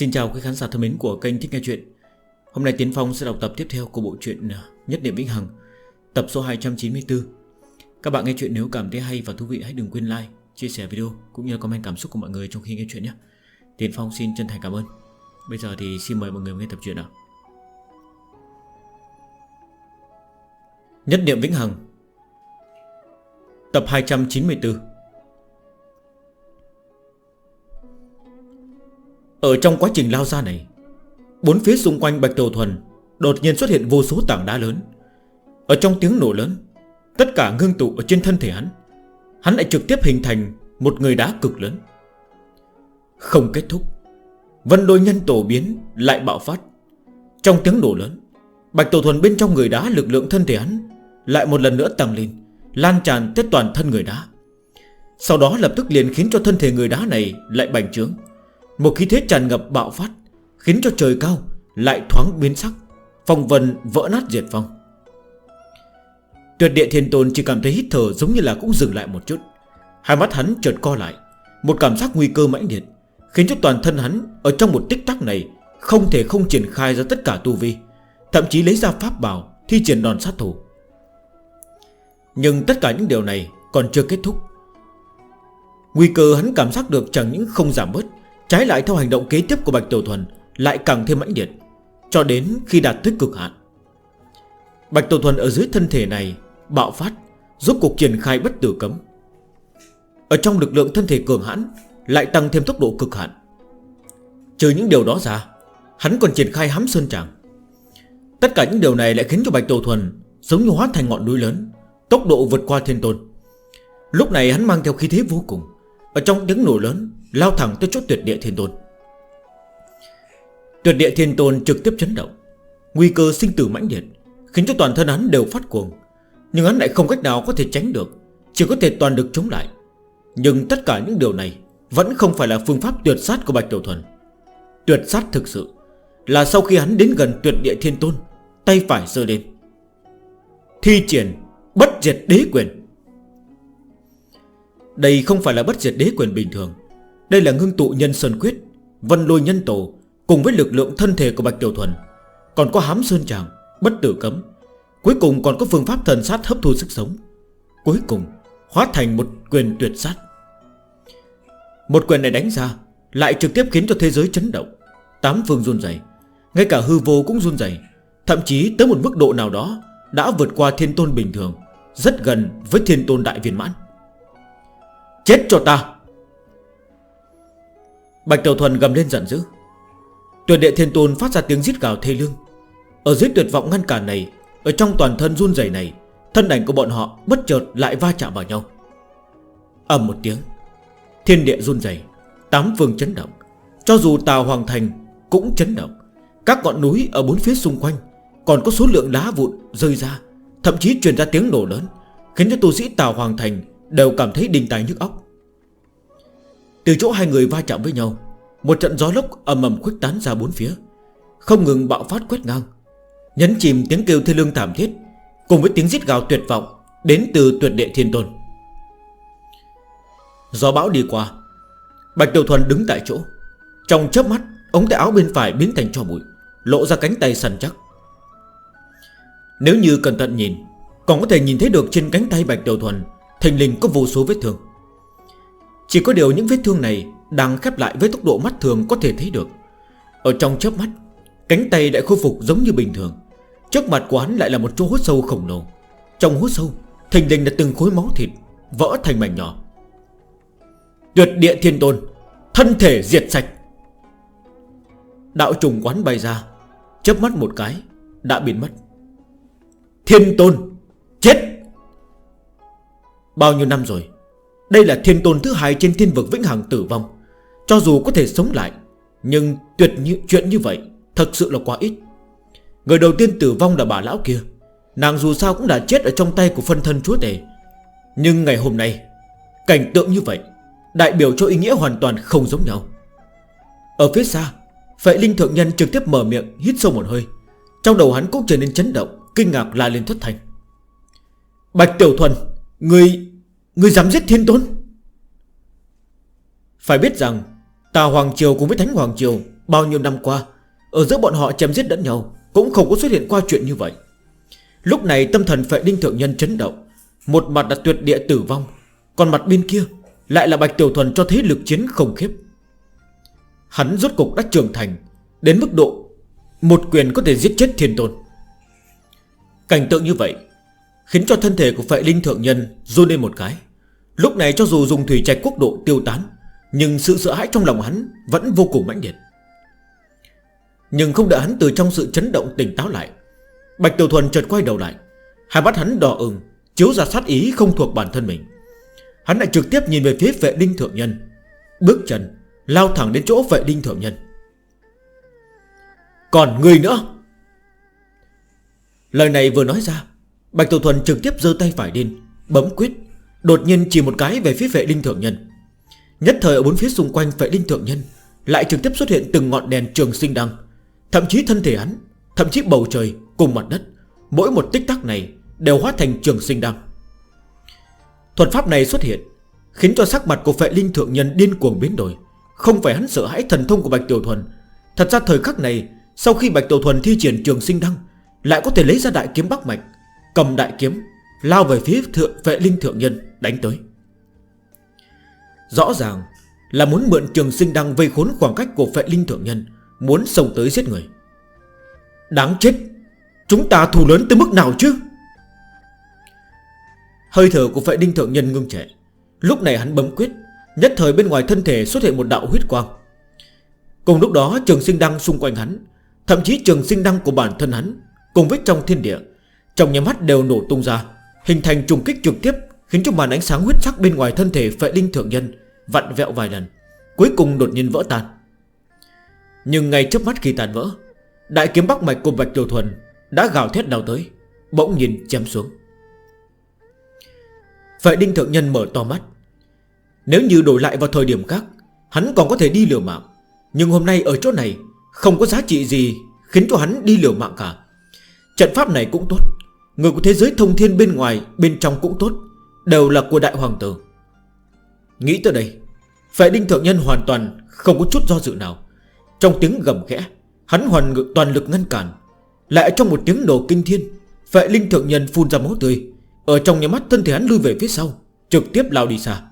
Xin chào quý khán giả thân mến của kênh Thích Nghe Chuyện. Hôm nay Tiến Phong sẽ đọc tập tiếp theo của bộ truyện à, Nhất Niệm Vĩnh Hằng Tập số 294 Các bạn nghe chuyện nếu cảm thấy hay và thú vị hãy đừng quên like, chia sẻ video Cũng như comment cảm xúc của mọi người trong khi nghe chuyện nhé. Tiến Phong xin chân thành cảm ơn. Bây giờ thì xin mời mọi người nghe tập truyện nào. Nhất Niệm Vĩnh Hằng Tập 294 Ở trong quá trình lao ra này, Bốn phía xung quanh Bạch Đầu Thuần Đột nhiên xuất hiện vô số tảng đá lớn. Ở trong tiếng nổ lớn, Tất cả ngưng tụ ở trên thân thể hắn Hắn lại trực tiếp hình thành Một người đá cực lớn. Không kết thúc, Vân đôi nhân tổ biến lại bạo phát. Trong tiếng nổ lớn, Bạch Tổ Thuần bên trong người đá lực lượng thân thể hắn Lại một lần nữa tăng lên, Lan tràn tới toàn thân người đá. Sau đó lập tức liền khiến cho thân thể người đá này lại bành trướng. Một khí thế tràn ngập bạo phát, Khiến cho trời cao lại thoáng biến sắc, Phong vân vỡ nát diệt phong. Tuyệt địa thiên tôn chỉ cảm thấy hít thở giống như là cũng dừng lại một chút. Hai mắt hắn chợt co lại, Một cảm giác nguy cơ mãnh liệt, Khiến cho toàn thân hắn ở trong một tích tắc này Không thể không triển khai ra tất cả tu vi, Thậm chí lấy ra pháp bảo Thi triển đòn sát thủ. Nhưng tất cả những điều này còn chưa kết thúc. Nguy cơ hắn cảm giác được chẳng những không giảm bớt Trái lại theo hành động kế tiếp của Bạch Tiểu Thuần, Lại càng thêm mãnh liệt, Cho đến khi đạt tới cực hạn. Bạch Tiểu Thuần ở dưới thân thể này, Bạo phát Giúp cuộc triển khai bất tử cấm. Ở trong lực lượng thân thể cường hãn, Lại tăng thêm tốc độ cực hạn. Trừ những điều đó ra, Hắn còn triển khai hám sơn tràng. Tất cả những điều này lại khiến cho Bạch Tiểu Thuần Giống như hóa thành ngọn núi lớn, Tốc độ vượt qua thiên tôn. Lúc này hắn mang theo khí thế vô cùng ở trong tiếng nổ lớn, Lao thẳng tới chỗ tuyệt địa thiên tôn. Tuyệt địa thiên tôn trực tiếp chấn động. Nguy cơ sinh tử mãnh liệt, Khiến cho toàn thân hắn đều phát cuồng. Nhưng hắn lại không cách nào có thể tránh được, Chỉ có thể toàn được chống lại. Nhưng tất cả những điều này Vẫn không phải là phương pháp tuyệt sát của Bạch Tiểu Thuần. Tuyệt sát thực sự Là sau khi hắn đến gần tuyệt địa thiên tôn, Tay phải rơi lên. Thi triển Bất diệt đế quyền. Đây không phải là bất diệt đế quyền bình thường. Đây là ngưng tụ nhân sơn quyết, Vân lôi nhân tổ, Cùng với lực lượng thân thể của Bạch Tiểu Thuần. Còn có hám sơn tràng, Bất tử cấm. Cuối cùng còn có phương pháp thần sát hấp thu sức sống. Cuối cùng, Hóa thành một quyền tuyệt sát. Một quyền này đánh ra, Lại trực tiếp khiến cho thế giới chấn động. Tám phương run dày Ngay cả hư vô cũng run dày Thậm chí tới một mức độ nào đó, Đã vượt qua thiên tôn bình thường, Rất gần với thiên tôn đại viên mãn. Chết cho ta. Bạch Tiểu Thuần gầm lên giận dữ. Tuyệt địa thiên tôn phát ra tiếng giít gào thê lương. Ở dưới tuyệt vọng ngăn cản này, Ở trong toàn thân run dày này, Thân ảnh của bọn họ bất chợt lại va chạm vào nhau. Ầm một tiếng, Thiên địa run dày Tám phương chấn động. Cho dù tàu hoàng thành cũng chấn động. Các ngọn núi ở bốn phía xung quanh Còn có số lượng đá vụn rơi ra, Thậm chí truyền ra tiếng nổ lớn, Khiến cho tu sĩ tàu hoàng thành Đều cảm thấy đình tài nhức óc. Từ chỗ hai người va chạm với nhau, Một trận gió lốc ầm ầm khuếch tán ra bốn phía, Không ngừng bạo phát quét ngang. Nhấn chìm tiếng kêu thê lương thảm thiết, Cùng với tiếng giết gào tuyệt vọng Đến từ tuyệt địa thiên tôn. Gió bão đi qua, Bạch Tiểu Thuần đứng tại chỗ, Trong chớp mắt, Ống tay áo bên phải biến thành cho bụi, Lộ ra cánh tay sần chắc. Nếu như cẩn thận nhìn, Còn có thể nhìn thấy được trên cánh tay Bạch Tiểu Thuần Thành linh có vô số vết thương. Chỉ có điều những vết thương này Đang khép lại với tốc độ mắt thường có thể thấy được. Ở trong chớp mắt, Cánh tay lại khôi phục giống như bình thường. Trước mặt của hắn lại là một chỗ hốt sâu khổng lồ. Trong hốt sâu Thành linh đã từng khối máu thịt Vỡ thành mảnh nhỏ. Tuyệt địa thiên tôn, Thân thể diệt sạch. Đạo trùng quán bay ra, chớp mắt một cái, Đã biến mất. Thiên tôn, Chết! Bao nhiêu năm rồi? Đây là thiên tôn thứ hai trên thiên vực vĩnh hằng tử vong. Cho dù có thể sống lại Nhưng tuyệt như, chuyện như vậy Thật sự là quá ít. Người đầu tiên tử vong là bà lão kia. Nàng dù sao cũng đã chết ở trong tay của phân thân chúa tể. Nhưng ngày hôm nay Cảnh tượng như vậy Đại biểu cho ý nghĩa hoàn toàn không giống nhau. Ở phía xa Phệ Linh Thượng Nhân trực tiếp mở miệng Hít sâu một hơi. Trong đầu hắn cũng trở nên chấn động Kinh ngạc la lên thất thành Bạch Tiểu Thuần Người... Người dám giết thiên tôn. Phải biết rằng Tà Hoàng Triều cùng với Thánh Hoàng Triều Bao nhiêu năm qua, Ở giữa bọn họ chém giết lẫn nhau Cũng không có xuất hiện qua chuyện như vậy. Lúc này tâm thần Phệ Đinh Thượng Nhân chấn động, Một mặt là tuyệt địa tử vong, Còn mặt bên kia Lại là Bạch Tiểu Thuần cho thấy lực chiến không khiếp. Hắn rốt cục đã trưởng thành, Đến mức độ Một quyền có thể giết chết thiên tôn. Cảnh tượng như vậy Khiến cho thân thể của phệ linh thượng nhân run lên một cái. Lúc này cho dù dùng thủy trạch quốc độ tiêu tán, Nhưng sự sợ hãi trong lòng hắn Vẫn vô cùng mãnh liệt. Nhưng không đợi hắn từ trong sự chấn động tỉnh táo lại, Bạch Tiểu Thuần chợt quay đầu lại. Hai mắt hắn đỏ ửng, Chiếu ra sát ý không thuộc bản thân mình. Hắn lại trực tiếp nhìn về phía vệ đinh thượng nhân, Bước chân, Lao thẳng đến chỗ vệ đinh thượng nhân. Còn người nữa? Lời này vừa nói ra Bạch Tiểu Thuần trực tiếp giơ tay phải lên, Bấm quyết, Đột nhiên chỉ một cái về phía vệ linh thượng nhân. Nhất thời ở bốn phía xung quanh vệ linh thượng nhân Lại trực tiếp xuất hiện từng ngọn đèn trường sinh đăng. Thậm chí thân thể hắn, Thậm chí bầu trời cùng mặt đất, Mỗi một tích tắc này đều hóa thành trường sinh đăng. Thuật pháp này xuất hiện, Khiến cho sắc mặt của vệ linh thượng nhân điên cuồng biến đổi. Không phải hắn sợ hãi thần thông của Bạch Tiểu Thuần. Thật ra thời khắc này, Sau khi Bạch Tiểu Thuần thi triển trường sinh đăng, Lại có thể lấy ra đại kiếm Bắc Mạch Cầm đại kiếm, Lao về phía thượng vệ linh thượng nhân, đánh tới. Rõ ràng là muốn mượn trường sinh đang vây khốn khoảng cách của vệ linh thượng nhân, Muốn xông tới giết người. Đáng chết! Chúng ta thù lớn tới mức nào chứ? Hơi thở của vệ linh thượng nhân ngưng trẻ Lúc này hắn bấm quyết, Nhất thời bên ngoài thân thể xuất hiện một đạo huyết quang. Cùng lúc đó, trường sinh đăng xung quanh hắn, Thậm chí trường sinh đăng của bản thân hắn, Cùng với trong thiên địa trong nhà mắt đều nổ tung ra, Hình thành trùng kích trực tiếp, Khiến cho màn ánh sáng huyết sắc bên ngoài thân thể Phệ Linh Thượng Nhân vặn vẹo vài lần, Cuối cùng đột nhiên vỡ tan. Nhưng ngay trước mắt khi tàn vỡ, Đại kiếm bắc mạch của Bạch Tiểu Thuần Đã gào thét đào tới, Bỗng nhìn chém xuống. Phệ Đinh Thượng Nhân mở to mắt. Nếu như đổi lại vào thời điểm khác, Hắn còn có thể đi liều mạng, Nhưng hôm nay ở chỗ này Không có giá trị gì Khiến cho hắn đi liều mạng cả. Trận pháp này cũng tốt. Người của thế giới thông thiên bên ngoài, Bên trong cũng tốt, Đều là của đại hoàng tử. Nghĩ tới đây, Phệ đinh thượng nhân hoàn toàn không có chút do dự nào. Trong tiếng gầm khẽ, Hắn hoàn ngự toàn lực ngăn cản. Lại trong một tiếng nổ kinh thiên, Phệ linh thượng nhân phun ra máu tươi. Ở trong nhà mắt, thân thể hắn lưu về phía sau, Trực tiếp lao đi xa.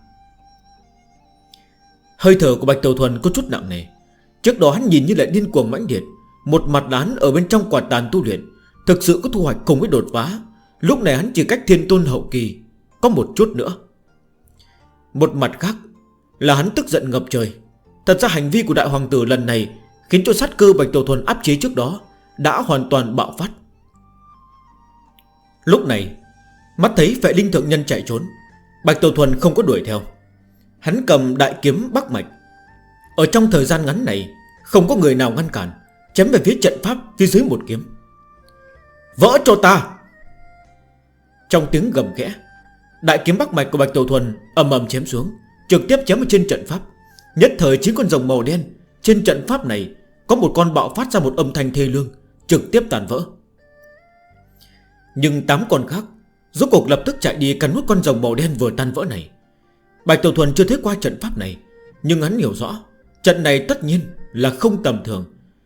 Hơi thở của Bạch Tàu Thuần có chút nặng nề. Trước đó hắn nhìn như lại điên cuồng mãnh điệt Một mặt đán ở bên trong quạt tàn tu luyện. Thực sự có thu hoạch cùng với đột phá. Lúc này hắn chỉ cách thiên tôn hậu kỳ. Có một chút nữa. Một mặt khác Là hắn tức giận ngập trời. Thật ra hành vi của đại hoàng tử lần này Khiến cho sát cơ Bạch Tổ Thuần áp chế trước đó Đã hoàn toàn bạo phát. Lúc này, Mắt thấy phệ linh thượng nhân chạy trốn, Bạch Tổ Thuần không có đuổi theo. Hắn cầm đại kiếm Bắc Mạch. Ở trong thời gian ngắn này, Không có người nào ngăn cản, Chém về phía trận pháp phía dưới một kiếm. Vỡ cho ta. Trong tiếng gầm ghẽ Đại kiếm bắc mạch của Bạch tổ Thuần ầm ầm chém xuống, Trực tiếp chém ở trên trận pháp. Nhất thời chín con rồng màu đen, Trên trận pháp này có một con bạo phát ra một âm thanh thê lương, Trực tiếp tàn vỡ. Nhưng tám con khác, Rốt cuộc lập tức chạy đi cắn nút con rồng màu đen vừa tan vỡ này. Bạch tổ Thuần chưa thấy qua trận pháp này, Nhưng hắn hiểu rõ, Trận này tất nhiên là không tầm thường.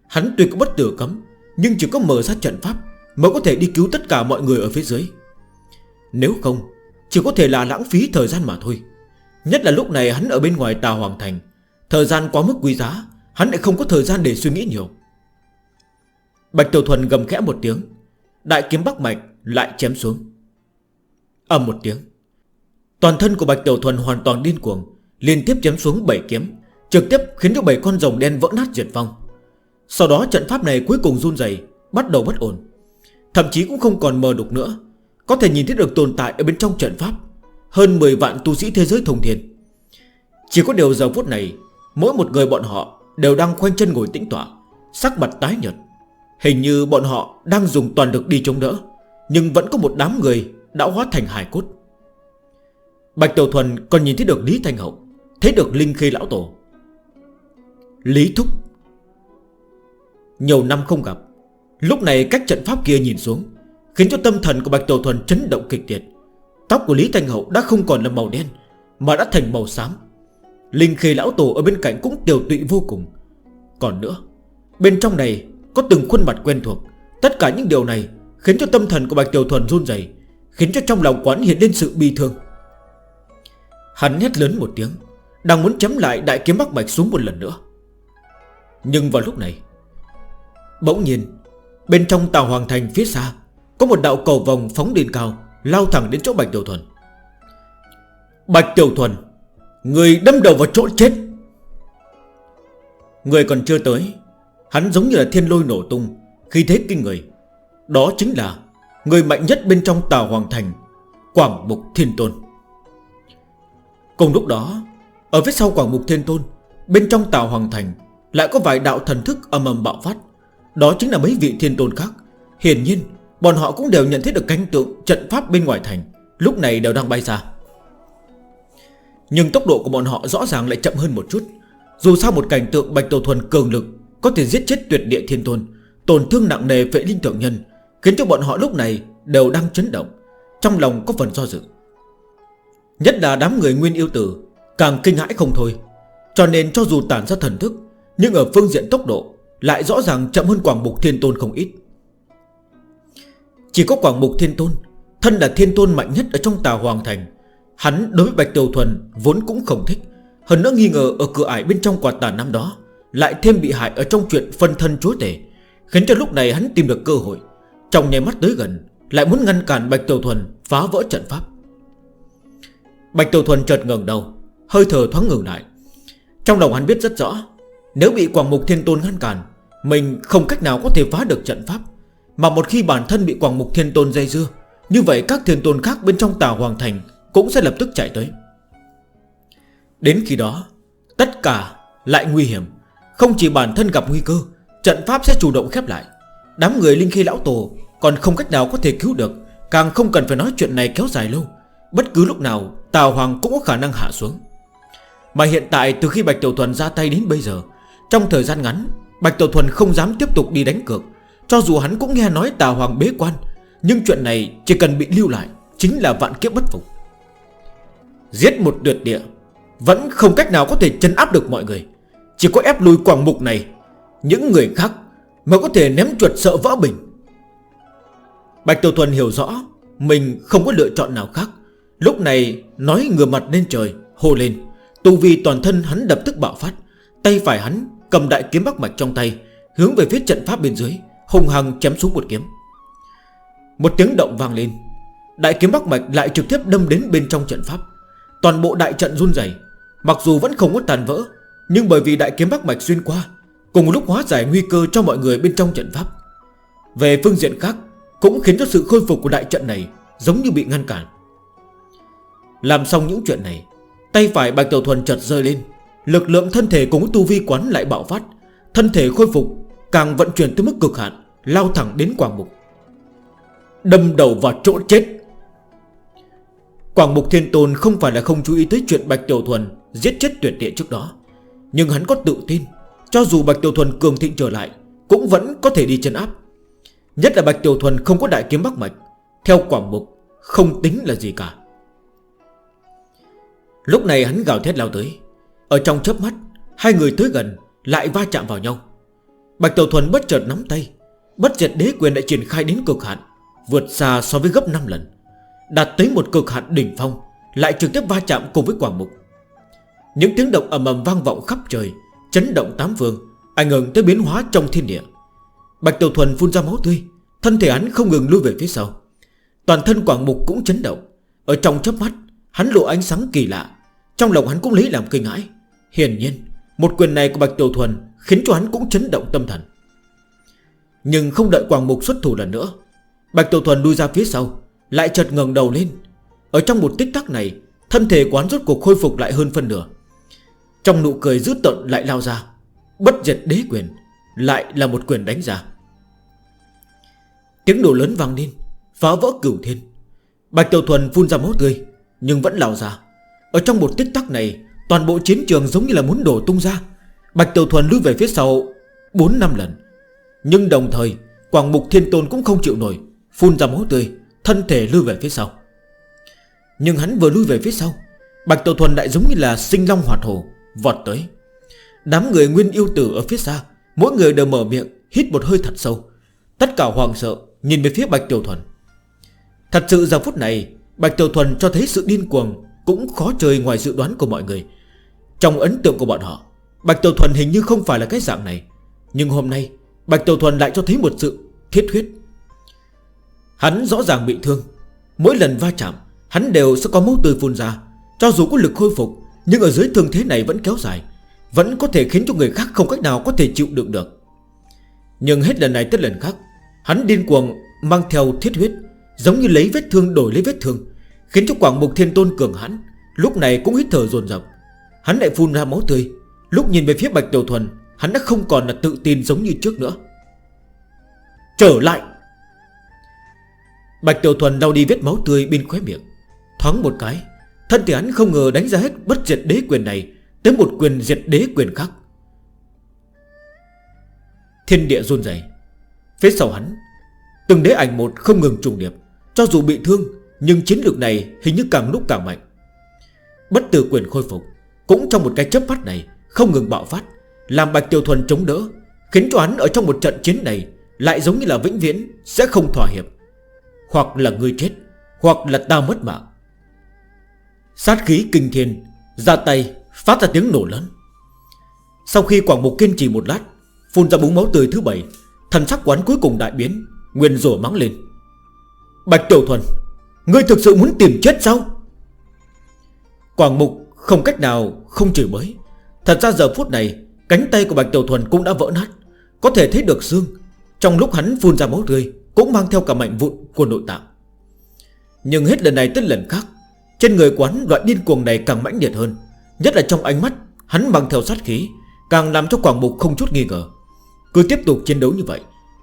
Hắn tuy có bất tử cấm, Nhưng chỉ có mở ra trận pháp Mới có thể đi cứu tất cả mọi người ở phía dưới. Nếu không, Chỉ có thể là lãng phí thời gian mà thôi. Nhất là lúc này hắn ở bên ngoài tà hoàng thành. Thời gian quá mức quý giá, Hắn lại không có thời gian để suy nghĩ nhiều. Bạch Tiểu Thuần gầm khẽ một tiếng. Đại kiếm Bắc Mạch lại chém xuống. Âm một tiếng. Toàn thân của Bạch Tiểu Thuần hoàn toàn điên cuồng, Liên tiếp chém xuống 7 kiếm, Trực tiếp khiến cho 7 con rồng đen vỡ nát diệt vong. Sau đó trận pháp này cuối cùng run dày Bắt đầu bất ổn. Thậm chí cũng không còn mờ đục nữa. Có thể nhìn thấy được tồn tại ở bên trong trận pháp. Hơn 10 vạn tu sĩ thế giới thông thiên. Chỉ có điều giờ phút này, Mỗi một người bọn họ Đều đang khoanh chân ngồi tĩnh tỏa Sắc mặt tái nhật Hình như bọn họ đang dùng toàn lực đi chống đỡ, Nhưng vẫn có một đám người Đã hóa thành hài cốt. Bạch Tiểu Thuần còn nhìn thấy được Lý Thanh Hậu, Thấy được Linh khê Lão Tổ. Lý Thúc. Nhiều năm không gặp Lúc này cách trận pháp kia nhìn xuống, Khiến cho tâm thần của Bạch tổ Thuần chấn động kịch liệt. Tóc của Lý Thanh Hậu đã không còn là màu đen, Mà đã thành màu xám. Linh khê lão tổ ở bên cạnh cũng tiểu tụy vô cùng. Còn nữa, Bên trong này có từng khuôn mặt quen thuộc. Tất cả những điều này Khiến cho tâm thần của Bạch Tiểu Thuần run dày Khiến cho trong lòng quán hiện lên sự bi thương. Hắn hét lớn một tiếng, Đang muốn chấm lại đại kiếm Bắc Bạch xuống một lần nữa. Nhưng vào lúc này, Bỗng nhiên Bên trong tàu hoàng thành phía xa, Có một đạo cầu vòng phóng lên cao, Lao thẳng đến chỗ Bạch Tiểu Thuần. Bạch Tiểu Thuần, Người đâm đầu vào chỗ chết. Người còn chưa tới, Hắn giống như là thiên lôi nổ tung Khi thế kinh người. Đó chính là người mạnh nhất bên trong tàu hoàng thành, Quảng Mục Thiên Tôn. Cùng lúc đó, Ở phía sau Quảng Mục Thiên Tôn, Bên trong tàu hoàng thành Lại có vài đạo thần thức âm âm bạo phát. Đó chính là mấy vị thiên tôn khác. Hiển nhiên, bọn họ cũng đều nhận thấy được cảnh tượng trận pháp bên ngoài thành. Lúc này đều đang bay xa. Nhưng tốc độ của bọn họ rõ ràng lại chậm hơn một chút. Dù sao một cảnh tượng Bạch Tổ Thuần cường lực Có thể giết chết tuyệt địa thiên tôn, Tổn thương nặng nề vệ linh tượng nhân, Khiến cho bọn họ lúc này đều đang chấn động, Trong lòng có phần do dự. Nhất là đám người nguyên yêu tử, Càng kinh hãi không thôi. Cho nên cho dù tản ra thần thức, Nhưng ở phương diện tốc độ lại rõ ràng chậm hơn Quảng Mục Thiên Tôn không ít. Chỉ có Quảng Mục Thiên Tôn, Thân là Thiên Tôn mạnh nhất ở trong tà Hoàng Thành, Hắn đối với Bạch Tiểu Thuần Vốn cũng không thích. Hơn nữa nghi ngờ ở cửa ải bên trong quạt tà năm đó, Lại thêm bị hại ở trong chuyện phân thân chúa tể, Khiến cho lúc này hắn tìm được cơ hội. Trong nhé mắt tới gần, Lại muốn ngăn cản Bạch Tiểu Thuần phá vỡ trận pháp. Bạch Tiểu Thuần chợt ngừng đầu, Hơi thở thoáng ngừng lại. Trong lòng hắn biết rất rõ, Nếu bị Quảng Mục Thiên Tôn ngăn cản mình không cách nào có thể phá được trận pháp. Mà một khi bản thân bị Quảng Mục Thiên Tôn dây dưa, Như vậy các thiên tôn khác bên trong tàu Hoàng Thành Cũng sẽ lập tức chạy tới. Đến khi đó, Tất cả lại nguy hiểm. Không chỉ bản thân gặp nguy cơ, Trận pháp sẽ chủ động khép lại. Đám người Linh Khi Lão Tổ Còn không cách nào có thể cứu được, Càng không cần phải nói chuyện này kéo dài lâu. Bất cứ lúc nào Tào Hoàng cũng có khả năng hạ xuống. Mà hiện tại từ khi Bạch Tiểu Thuần ra tay đến bây giờ, Trong thời gian ngắn Bạch Tiểu Thuần không dám tiếp tục đi đánh cược. Cho dù hắn cũng nghe nói tà hoàng bế quan, Nhưng chuyện này chỉ cần bị lưu lại Chính là vạn kiếp bất phục. Giết một tuyệt địa, Vẫn không cách nào có thể chân áp được mọi người. Chỉ có ép lùi quảng mục này, Những người khác mới có thể ném chuột sợ vỡ bình. Bạch Tiểu Thuần hiểu rõ Mình không có lựa chọn nào khác. Lúc này nói ngừa mặt lên trời, Hô lên. Tu vi toàn thân hắn đập tức bạo phát, Tay phải hắn Cầm đại kiếm bắc mạch trong tay, Hướng về phía trận pháp bên dưới Hùng hằng chém xuống một kiếm. Một tiếng động vang lên, Đại kiếm bắc mạch lại trực tiếp đâm đến bên trong trận pháp. Toàn bộ đại trận run rẩy, Mặc dù vẫn không có tàn vỡ, Nhưng bởi vì đại kiếm bắc mạch xuyên qua, Cùng lúc hóa giải nguy cơ cho mọi người bên trong trận pháp. Về phương diện khác, Cũng khiến cho sự khôi phục của đại trận này Giống như bị ngăn cản. Làm xong những chuyện này, Tay phải Bạch Tiểu Thuần chợt rơi lên Lực lượng thân thể cùng tu vi quán lại bạo phát. Thân thể khôi phục, Càng vận chuyển tới mức cực hạn, Lao thẳng đến Quảng Mục. Đâm đầu vào chỗ chết. Quảng Mục Thiên Tôn không phải là không chú ý tới chuyện Bạch Tiểu Thuần Giết chết tuyệt địa trước đó, Nhưng hắn có tự tin, Cho dù Bạch Tiểu Thuần cường thịnh trở lại, Cũng vẫn có thể đi chân áp. Nhất là Bạch Tiểu Thuần không có đại kiếm bắc mạch, Theo Quảng Mục, Không tính là gì cả. Lúc này hắn gào thét lao tới. Ở trong chớp mắt, Hai người tới gần, lại va chạm vào nhau. Bạch Tàu Thuần bất chợt nắm tay. Bất diệt đế quyền đã triển khai đến cực hạn, Vượt xa so với gấp 5 lần. Đạt tới một cực hạn đỉnh phong, Lại trực tiếp va chạm cùng với Quảng Mục. Những tiếng động ầm ầm vang vọng khắp trời, Chấn động tám phương, Ảnh hưởng tới biến hóa trong thiên địa. Bạch Tiểu Thuần phun ra máu tươi, Thân thể hắn không ngừng lui về phía sau. Toàn thân Quảng Mục cũng chấn động. Ở trong chớp mắt, hắn lộ ánh sáng kỳ lạ, Trong lòng hắn cũng lấy làm kinh ngãi Hiển nhiên, Một quyền này của Bạch Tiểu Thuần Khiến cho hắn cũng chấn động tâm thần. Nhưng không đợi Quảng Mục xuất thủ lần nữa, Bạch Tiểu Thuần đuôi ra phía sau, Lại chợt ngẩng đầu lên. Ở trong một tích tắc này, Thân thể quán rốt cuộc khôi phục lại hơn phân nửa. Trong nụ cười dữ tận lại lao ra, Bất diệt đế quyền Lại là một quyền đánh ra. Tiếng đồ lớn vang lên, Phá vỡ cửu thiên. Bạch Tiểu Thuần phun ra máu tươi, Nhưng vẫn lao ra. Ở trong một tích tắc này Toàn bộ chiến trường giống như là muốn đổ tung ra. Bạch Tiểu Thuần lưu về phía sau 4 năm lần. Nhưng đồng thời, Quảng Mục Thiên Tôn cũng không chịu nổi, Phun ra máu tươi, Thân thể lưu về phía sau. Nhưng hắn vừa lưu về phía sau, Bạch Tiểu Thuần lại giống như là sinh long hoạt hồ Vọt tới. Đám người nguyên yêu tử ở phía xa, Mỗi người đều mở miệng, Hít một hơi thật sâu. Tất cả hoàng sợ Nhìn về phía Bạch Tiểu Thuần. Thật sự giờ phút này, Bạch Tiểu Thuần cho thấy sự điên cuồng cũng khó chơi ngoài dự đoán của mọi người. Trong ấn tượng của bọn họ, Bạch Tiểu Thuần hình như không phải là cái dạng này. Nhưng hôm nay, Bạch Tiểu Thuần lại cho thấy một sự thiết huyết Hắn rõ ràng bị thương. Mỗi lần va chạm, Hắn đều sẽ có máu tươi phun ra. Cho dù có lực khôi phục, Nhưng ở dưới thương thế này vẫn kéo dài, Vẫn có thể khiến cho người khác không cách nào có thể chịu đựng được. Nhưng hết lần này tới lần khác, Hắn điên cuồng mang theo thiết huyết, Giống như lấy vết thương đổi lấy vết thương. Khiến cho quảng mục thiên tôn cường hắn Lúc này cũng hít thở dồn dập. Hắn lại phun ra máu tươi. Lúc nhìn về phía bạch tiểu thuần, Hắn đã không còn là tự tin giống như trước nữa. Trở lại! Bạch tiểu thuần đau đi vết máu tươi bên khóe miệng. Thoáng một cái, Thân thể hắn không ngờ đánh ra hết bất diệt đế quyền này Tới một quyền diệt đế quyền khác. Thiên địa run dày Phía sau hắn, Từng đế ảnh một không ngừng trùng điệp, Cho dù bị thương nhưng chiến lược này hình như càng lúc càng mạnh. Bất tử quyền khôi phục Cũng trong một cái chấp phát này Không ngừng bạo phát, Làm Bạch Tiểu Thuần chống đỡ, Khiến cho hắn ở trong một trận chiến này Lại giống như là vĩnh viễn Sẽ không thỏa hiệp. Hoặc là người chết, Hoặc là ta mất mạng. Sát khí kinh thiên, Ra tay phát ra tiếng nổ lớn. Sau khi Quảng Mục kiên trì một lát, Phun ra búng máu tươi thứ bảy, Thần sắc quán cuối cùng đại biến, Nguyên rủa mắng lên. Bạch Tiểu Thuần Ngươi thực sự muốn tìm chết sao? Quảng mục không cách nào, không chửi mới Thật ra giờ phút này, Cánh tay của Bạch Tiểu Thuần cũng đã vỡ nát. Có thể thấy được xương. Trong lúc hắn phun ra máu tươi, Cũng mang theo cả mạnh vụn của nội tạng. Nhưng hết lần này tới lần khác, Trên người quán loại điên cuồng này càng mãnh liệt hơn. Nhất là trong ánh mắt, Hắn mang theo sát khí, Càng làm cho Quảng Mục không chút nghi ngờ. Cứ tiếp tục chiến đấu như vậy,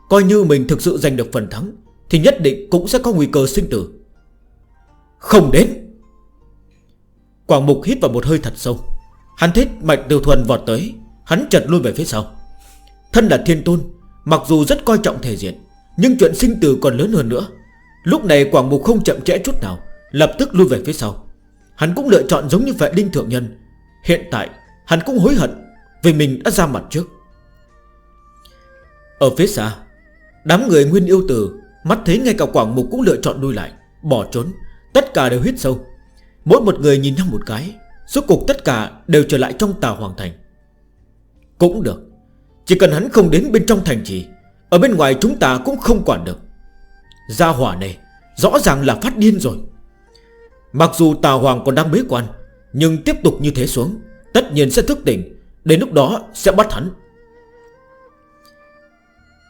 Coi như mình thực sự giành được phần thắng, Thì nhất định cũng sẽ có nguy cơ sinh tử. Không đến. Quảng Mục hít vào một hơi thật sâu. Hắn thích Mạch Tiêu Thuần vọt tới, Hắn chật lui về phía sau. Thân là thiên tôn, Mặc dù rất coi trọng thể diện, Nhưng chuyện sinh tử còn lớn hơn nữa. Lúc này Quảng Mục không chậm trễ chút nào, Lập tức lui về phía sau. Hắn cũng lựa chọn giống như vậy Đinh Thượng Nhân. Hiện tại, hắn cũng hối hận Vì mình đã ra mặt trước. Ở phía xa, Đám người nguyên yêu tử, Mắt thấy ngay cả Quảng Mục cũng lựa chọn lui lại, Bỏ trốn. Tất cả đều hít sâu. Mỗi một người nhìn nhau một cái, Suốt cuộc tất cả đều trở lại trong tàu hoàng thành. Cũng được, Chỉ cần hắn không đến bên trong thành trì, Ở bên ngoài chúng ta cũng không quản được. Gia hỏa này Rõ ràng là phát điên rồi. Mặc dù Tào Hoàng còn đang bế quan, Nhưng tiếp tục như thế xuống, Tất nhiên sẽ thức tỉnh, Đến lúc đó sẽ bắt hắn.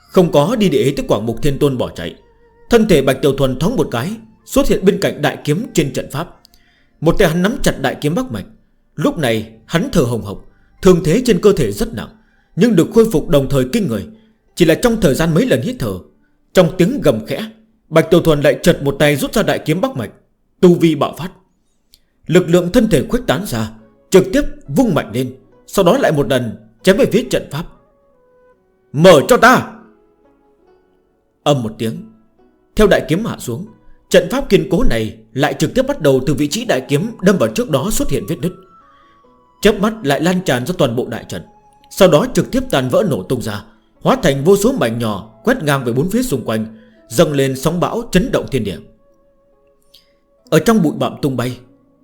Không có đi để ý tới quảng mục thiên tôn bỏ chạy, Thân thể Bạch Tiểu Thuần thoáng một cái Xuất hiện bên cạnh đại kiếm trên trận pháp. Một tay hắn nắm chặt đại kiếm bắc mạch. Lúc này, hắn thở hồng hộc, thương thế trên cơ thể rất nặng, Nhưng được khôi phục đồng thời kinh người. Chỉ là trong thời gian mấy lần hít thở, Trong tiếng gầm khẽ, Bạch tiêu Thuần lại chợt một tay rút ra đại kiếm bắc mạch, Tu vi bạo phát. Lực lượng thân thể khuếch tán ra, Trực tiếp vung mạnh lên, Sau đó lại một lần chém về phía trận pháp. Mở cho ta! Âm một tiếng, Theo đại kiếm hạ xuống Trận pháp kiên cố này lại trực tiếp bắt đầu từ vị trí đại kiếm đâm vào trước đó xuất hiện vết đứt, Chớp mắt lại lan tràn ra toàn bộ đại trận Sau đó trực tiếp tàn vỡ nổ tung ra Hóa thành vô số mảnh nhỏ quét ngang về bốn phía xung quanh Dâng lên sóng bão chấn động thiên địa. Ở trong bụi bạm tung bay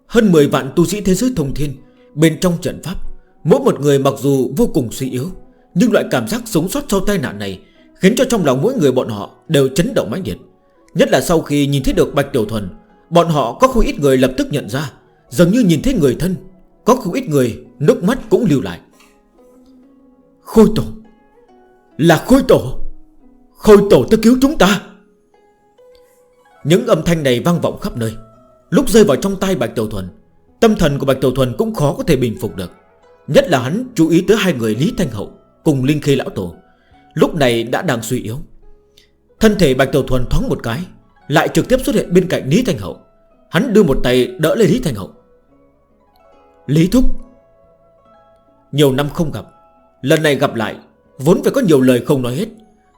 Hơn 10 vạn tu sĩ thế giới thông thiên Bên trong trận pháp Mỗi một người mặc dù vô cùng suy yếu Nhưng loại cảm giác sống sót sau tai nạn này Khiến cho trong lòng mỗi người bọn họ đều chấn động mãnh liệt. Nhất là sau khi nhìn thấy được Bạch Tiểu Thuần, Bọn họ có không ít người lập tức nhận ra. Dường như nhìn thấy người thân, Có không ít người nước mắt cũng lưu lại. Khôi tổ, Là khôi tổ. Khôi tổ tới cứu chúng ta. Những âm thanh này vang vọng khắp nơi. Lúc rơi vào trong tay Bạch Tiểu Thuần, Tâm thần của Bạch Tiểu Thuần cũng khó có thể bình phục được. Nhất là hắn chú ý tới hai người Lý Thanh Hậu Cùng Linh Khi Lão Tổ. Lúc này đã đang suy yếu. Thân thể Bạch Tiểu Thuần thoáng một cái, Lại trực tiếp xuất hiện bên cạnh Lý Thành Hậu. Hắn đưa một tay đỡ lấy Lý Thành Hậu. Lý Thúc, Nhiều năm không gặp, Lần này gặp lại, Vốn phải có nhiều lời không nói hết,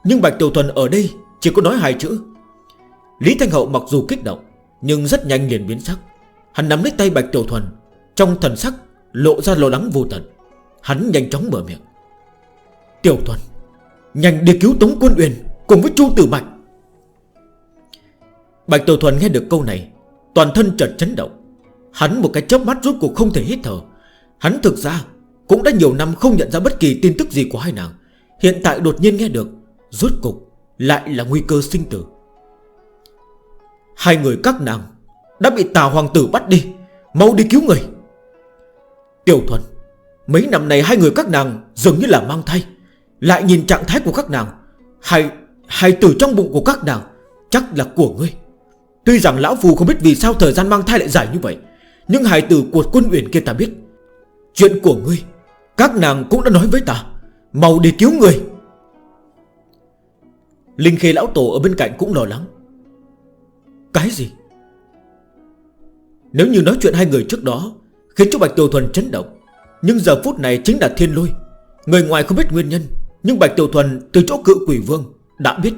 Nhưng Bạch Tiểu Thuần ở đây chỉ có nói hai chữ. Lý Thanh Hậu mặc dù kích động, Nhưng rất nhanh liền biến sắc. Hắn nắm lấy tay Bạch Tiểu Thuần, Trong thần sắc lộ ra lo lắng vô tận. Hắn nhanh chóng mở miệng. Tiểu Thuần, Nhanh đi cứu Tống Quân uyên Cùng với Chu Tử Bạch. Bạch Tiểu Thuần nghe được câu này, Toàn thân chợt chấn động. Hắn một cái chớp mắt rốt cuộc không thể hít thở. Hắn thực ra cũng đã nhiều năm không nhận ra bất kỳ tin tức gì của hai nàng. Hiện tại đột nhiên nghe được, Rốt cục lại là nguy cơ sinh tử. Hai người các nàng Đã bị tà hoàng tử bắt đi, Mau đi cứu người. Tiểu thuần, Mấy năm này hai người các nàng dường như là mang thai. Lại nhìn trạng thái của các nàng hay Hài tử trong bụng của các nàng, Chắc là của ngươi. Tuy rằng lão phù không biết vì sao thời gian mang thai lại dài như vậy, Nhưng hài tử của quân uyển kia ta biết. Chuyện của ngươi, Các nàng cũng đã nói với ta Màu để cứu người. Linh khê lão tổ ở bên cạnh cũng lo lắng. Cái gì? Nếu như nói chuyện hai người trước đó, Khiến cho Bạch Tiểu Thuần chấn động, Nhưng giờ phút này chính là thiên lôi. Người ngoài không biết nguyên nhân, Nhưng Bạch Tiểu Thuần từ chỗ cự quỷ vương đã biết.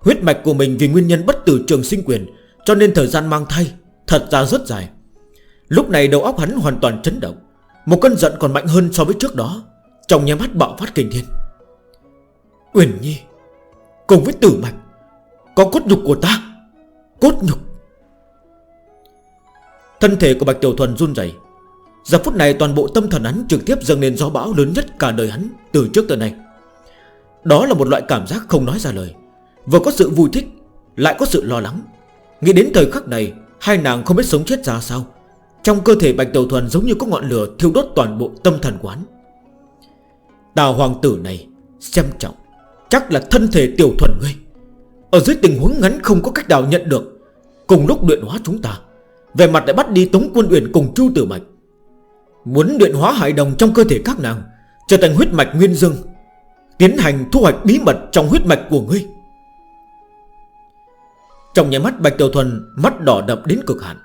Huyết mạch của mình vì nguyên nhân bất tử trường sinh quyền, Cho nên thời gian mang thai Thật ra rất dài. Lúc này đầu óc hắn hoàn toàn chấn động, Một cơn giận còn mạnh hơn so với trước đó, Trong nhà mắt bạo phát kinh thiên. Uyển Nhi, Cùng với tử mạch, Có cốt nhục của ta, Cốt nhục. Thân thể của Bạch Tiểu Thuần run dày Giờ phút này toàn bộ tâm thần hắn trực tiếp dâng lên gió bão lớn nhất cả đời hắn Từ trước tới nay. Đó là một loại cảm giác không nói ra lời. Vừa có sự vui thích, Lại có sự lo lắng. Nghĩ đến thời khắc này, Hai nàng không biết sống chết ra sao. Trong cơ thể Bạch Đầu Thuần giống như có ngọn lửa thiêu đốt toàn bộ tâm thần quán. Tào hoàng tử này, Xem trọng, Chắc là thân thể tiểu thuần ngươi. Ở dưới tình huống ngắn không có cách nào nhận được. Cùng lúc luyện hóa chúng ta, Về mặt lại bắt đi Tống Quân Uyển cùng Chu Tử Mạch. Muốn luyện hóa hải đồng trong cơ thể các nàng, Trở thành huyết mạch nguyên dương Tiến hành thu hoạch bí mật trong huyết mạch của ngươi. Trong nháy mắt, Bạch Tiểu Thuần Mắt đỏ đậm đến cực hạn.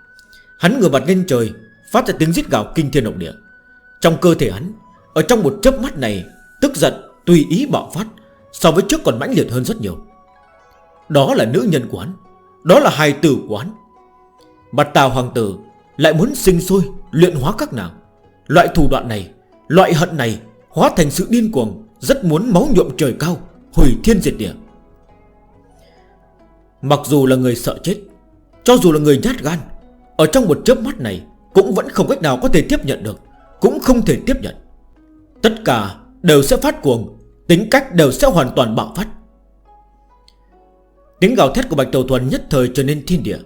Hắn ngửa mặt lên trời, Phát ra tiếng giết gào kinh thiên động địa. Trong cơ thể hắn, Ở trong một chớp mắt này, Tức giận, tùy ý bạo phát, So với trước còn mãnh liệt hơn rất nhiều. Đó là nữ nhân của hắn, Đó là hài tử của hắn. Mặt tàu hoàng tử Lại muốn sinh sôi, luyện hóa các nàng. Loại thủ đoạn này, Loại hận này Hóa thành sự điên cuồng rất muốn máu nhuộm trời cao Hủy thiên diệt địa. Mặc dù là người sợ chết, Cho dù là người nhát gan, Ở trong một chớp mắt này Cũng vẫn không cách nào có thể tiếp nhận được, Cũng không thể tiếp nhận. Tất cả đều sẽ phát cuồng, Tính cách đều sẽ hoàn toàn bạo phát. Tiếng gào thét của Bạch Đầu Thuần nhất thời trở nên thiên địa,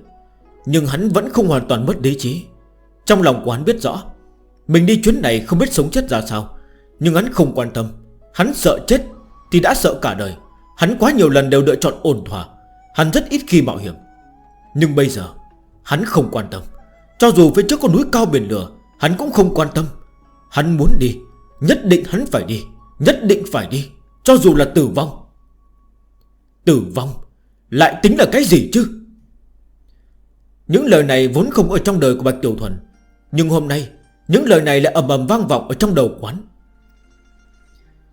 Nhưng hắn vẫn không hoàn toàn mất lý trí. Trong lòng của hắn biết rõ, Mình đi chuyến này không biết sống chết ra sao, Nhưng hắn không quan tâm. Hắn sợ chết thì đã sợ cả đời. Hắn quá nhiều lần đều lựa chọn ổn thỏa. Hắn rất ít khi mạo hiểm. Nhưng bây giờ, hắn không quan tâm. Cho dù phía trước có núi cao biển lửa, Hắn cũng không quan tâm. Hắn muốn đi. Nhất định hắn phải đi. Nhất định phải đi. Cho dù là tử vong. Tử vong Lại tính là cái gì chứ? Những lời này vốn không ở trong đời của Bạch Tiểu Thuần. Nhưng hôm nay, Những lời này lại ầm ầm vang vọng ở trong đầu quán.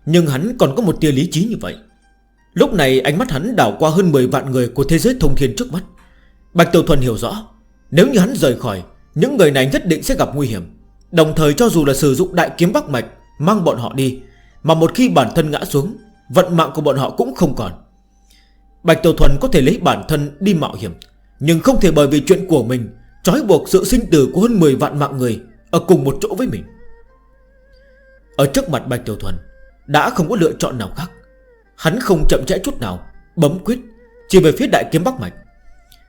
Nhưng hắn còn có một tia lý trí như vậy. Lúc này ánh mắt hắn đảo qua hơn 10 vạn người của thế giới thông thiên trước mắt. Bạch Tiểu Thuần hiểu rõ, Nếu như hắn rời khỏi, Những người này nhất định sẽ gặp nguy hiểm. Đồng thời cho dù là sử dụng đại kiếm bắc mạch, Mang bọn họ đi, Mà một khi bản thân ngã xuống, Vận mạng của bọn họ cũng không còn. Bạch Tiểu Thuần có thể lấy bản thân đi mạo hiểm, Nhưng không thể bởi vì chuyện của mình, Trói buộc sự sinh tử của hơn 10 vạn mạng người Ở cùng một chỗ với mình. Ở trước mặt Bạch Tiểu Thuần đã không có lựa chọn nào khác. Hắn không chậm trễ chút nào, Bấm quyết, Chỉ về phía đại kiếm Bắc Mạch.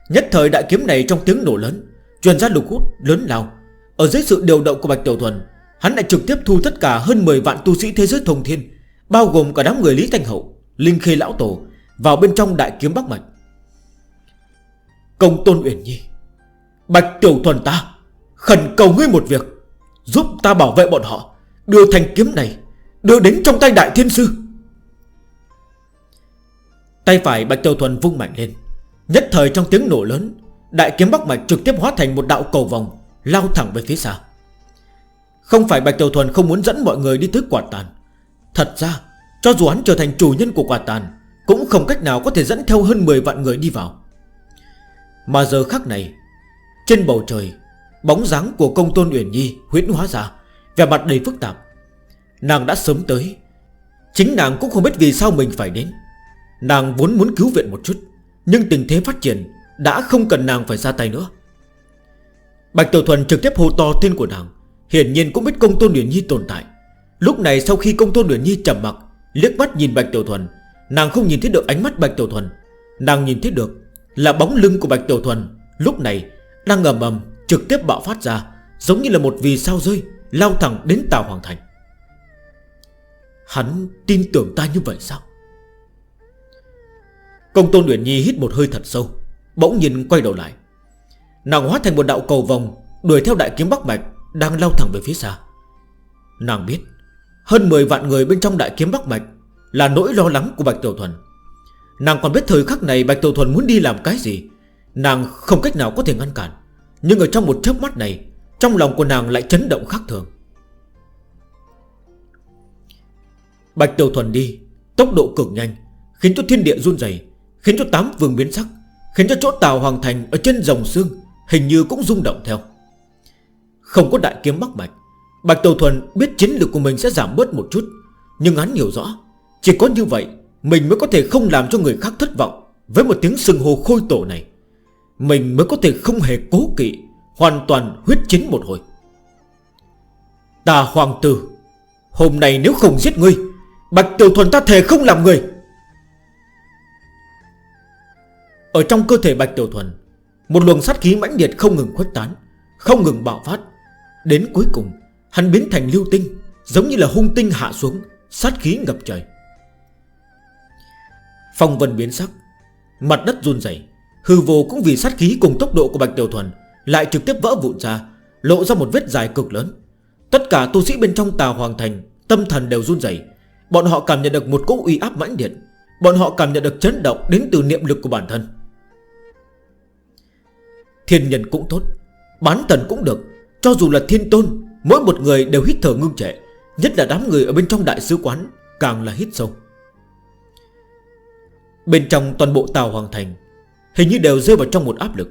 Nhất thời đại kiếm này trong tiếng nổ lớn, Truyền ra lục hút, lớn lao. Ở dưới sự điều động của Bạch Tiểu Thuần, Hắn lại trực tiếp thu tất cả hơn 10 vạn tu sĩ thế giới thông thiên, Bao gồm cả đám người Lý Thanh Hậu, Linh Khê Lão Tổ, Vào bên trong đại kiếm Bắc Mạch. Công Tôn Uyển Nhi, Bạch Tiểu Thuần ta, Khẩn cầu ngươi một việc, Giúp ta bảo vệ bọn họ, Đưa thành kiếm này Đưa đến trong tay đại thiên sư. Tay phải Bạch Tiểu Thuần vung mạnh lên. Nhất thời trong tiếng nổ lớn, Đại kiếm Bắc Mạch trực tiếp hóa thành một đạo cầu vòng, Lao thẳng về phía xa. Không phải Bạch Tiểu Thuần không muốn dẫn mọi người đi tới quả tàn. Thật ra, Cho dù hắn trở thành chủ nhân của quả tàn, Cũng không cách nào có thể dẫn theo hơn 10 vạn người đi vào. Mà giờ khắc này, Trên bầu trời, Bóng dáng của công tôn Uyển Nhi huyễn hóa ra, Vẻ mặt đầy phức tạp. Nàng đã sớm tới. Chính nàng cũng không biết vì sao mình phải đến. Nàng vốn muốn cứu viện một chút, Nhưng tình thế phát triển Đã không cần nàng phải ra tay nữa. Bạch Tiểu Thuần trực tiếp hô to tên của nàng, Hiển nhiên cũng biết công tôn Nguyễn Nhi tồn tại. Lúc này sau khi công tôn Nguyễn Nhi trầm mặt Liếc mắt nhìn Bạch Tiểu Thuần, Nàng không nhìn thấy được ánh mắt Bạch Tiểu Thuần. Nàng nhìn thấy được là bóng lưng của Bạch Tiểu Thuần, Lúc này đang ngầm ầm trực tiếp bạo phát ra, Giống như là một vì sao rơi, Lao thẳng đến Tàu Hoàng Thành. Hắn tin tưởng ta như vậy sao? Công tôn luyện nhi hít một hơi thật sâu, Bỗng nhìn quay đầu lại. Nàng hóa thành một đạo cầu vòng, Đuổi theo đại kiếm Bắc Mạch, Đang lao thẳng về phía xa. Nàng biết, Hơn 10 vạn người bên trong đại kiếm Bắc Mạch Là nỗi lo lắng của Bạch Tiểu Thuần. Nàng còn biết thời khắc này Bạch Tiểu Thuần muốn đi làm cái gì. Nàng không cách nào có thể ngăn cản, Nhưng ở trong một chớp mắt này, Trong lòng của nàng lại chấn động khác thường. Bạch Tiểu Thuần đi, Tốc độ cực nhanh, Khiến cho thiên địa run dày Khiến cho tám vương biến sắc, Khiến cho chỗ tàu hoàng thành ở trên dòng xương Hình như cũng rung động theo. Không có đại kiếm mắc bạch Bạch Tàu Thuần biết chiến lược của mình sẽ giảm bớt một chút, Nhưng hắn hiểu rõ, Chỉ có như vậy Mình mới có thể không làm cho người khác thất vọng Với một tiếng sừng hồ khôi tổ này. Mình mới có thể không hề cố kỵ, Hoàn toàn huyết chiến một hồi. Tà hoàng tử, Hôm nay nếu không giết ngươi Bạch Tiểu Thuần ta thề không làm người. Ở trong cơ thể Bạch Tiểu Thuần, Một luồng sát khí mãnh liệt không ngừng khuếch tán, Không ngừng bạo phát. Đến cuối cùng, Hắn biến thành lưu tinh, Giống như là hung tinh hạ xuống, Sát khí ngập trời. Phong vân biến sắc, Mặt đất run dày Hư vô cũng vì sát khí cùng tốc độ của Bạch Tiểu Thuần Lại trực tiếp vỡ vụn ra, Lộ ra một vết dài cực lớn. Tất cả tu sĩ bên trong tà hoàng thành Tâm thần đều run dày Bọn họ cảm nhận được một cỗ uy áp mãnh liệt, Bọn họ cảm nhận được chấn động đến từ niệm lực của bản thân. Thiên nhân cũng tốt Bán thần cũng được. Cho dù là thiên tôn Mỗi một người đều hít thở ngưng trệ Nhất là đám người ở bên trong đại sứ quán Càng là hít sâu. Bên trong toàn bộ tàu hoàng thành Hình như đều rơi vào trong một áp lực.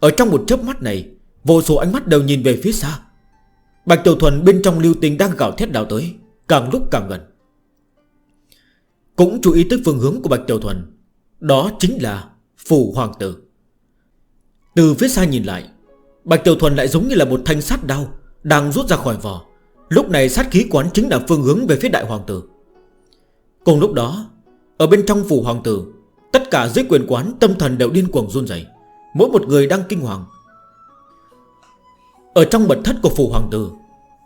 Ở trong một chớp mắt này Vô số ánh mắt đều nhìn về phía xa. Bạch Tiểu Thuần bên trong lưu tình đang gào thét đào tới Càng lúc càng gần. Cũng chú ý tới phương hướng của Bạch Tiểu Thuần. Đó chính là Phủ Hoàng Tử. Từ phía xa nhìn lại, Bạch Tiểu Thuần lại giống như là một thanh sát đau Đang rút ra khỏi vỏ. Lúc này sát khí quán chính là phương hướng về phía Đại Hoàng Tử. Cùng lúc đó, Ở bên trong Phủ Hoàng Tử, Tất cả dưới quyền quán tâm thần đều điên cuồng run dày Mỗi một người đang kinh hoàng. Ở trong mật thất của Phủ Hoàng Tử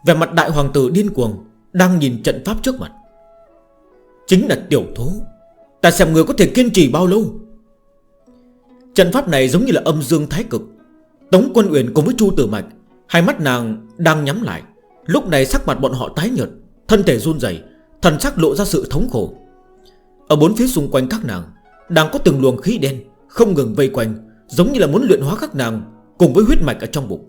Về mặt Đại Hoàng Tử điên cuồng Đang nhìn trận pháp trước mặt. Chính là tiểu thố Ta xem người có thể kiên trì bao lâu. Trận pháp này giống như là âm dương thái cực. Tống quân uyển cùng với Chu Tử Mạch, Hai mắt nàng đang nhắm lại. Lúc này sắc mặt bọn họ tái nhợt, Thân thể run dày Thần sắc lộ ra sự thống khổ. Ở bốn phía xung quanh các nàng, Đang có từng luồng khí đen Không ngừng vây quanh, Giống như là muốn luyện hóa các nàng Cùng với huyết mạch ở trong bụng.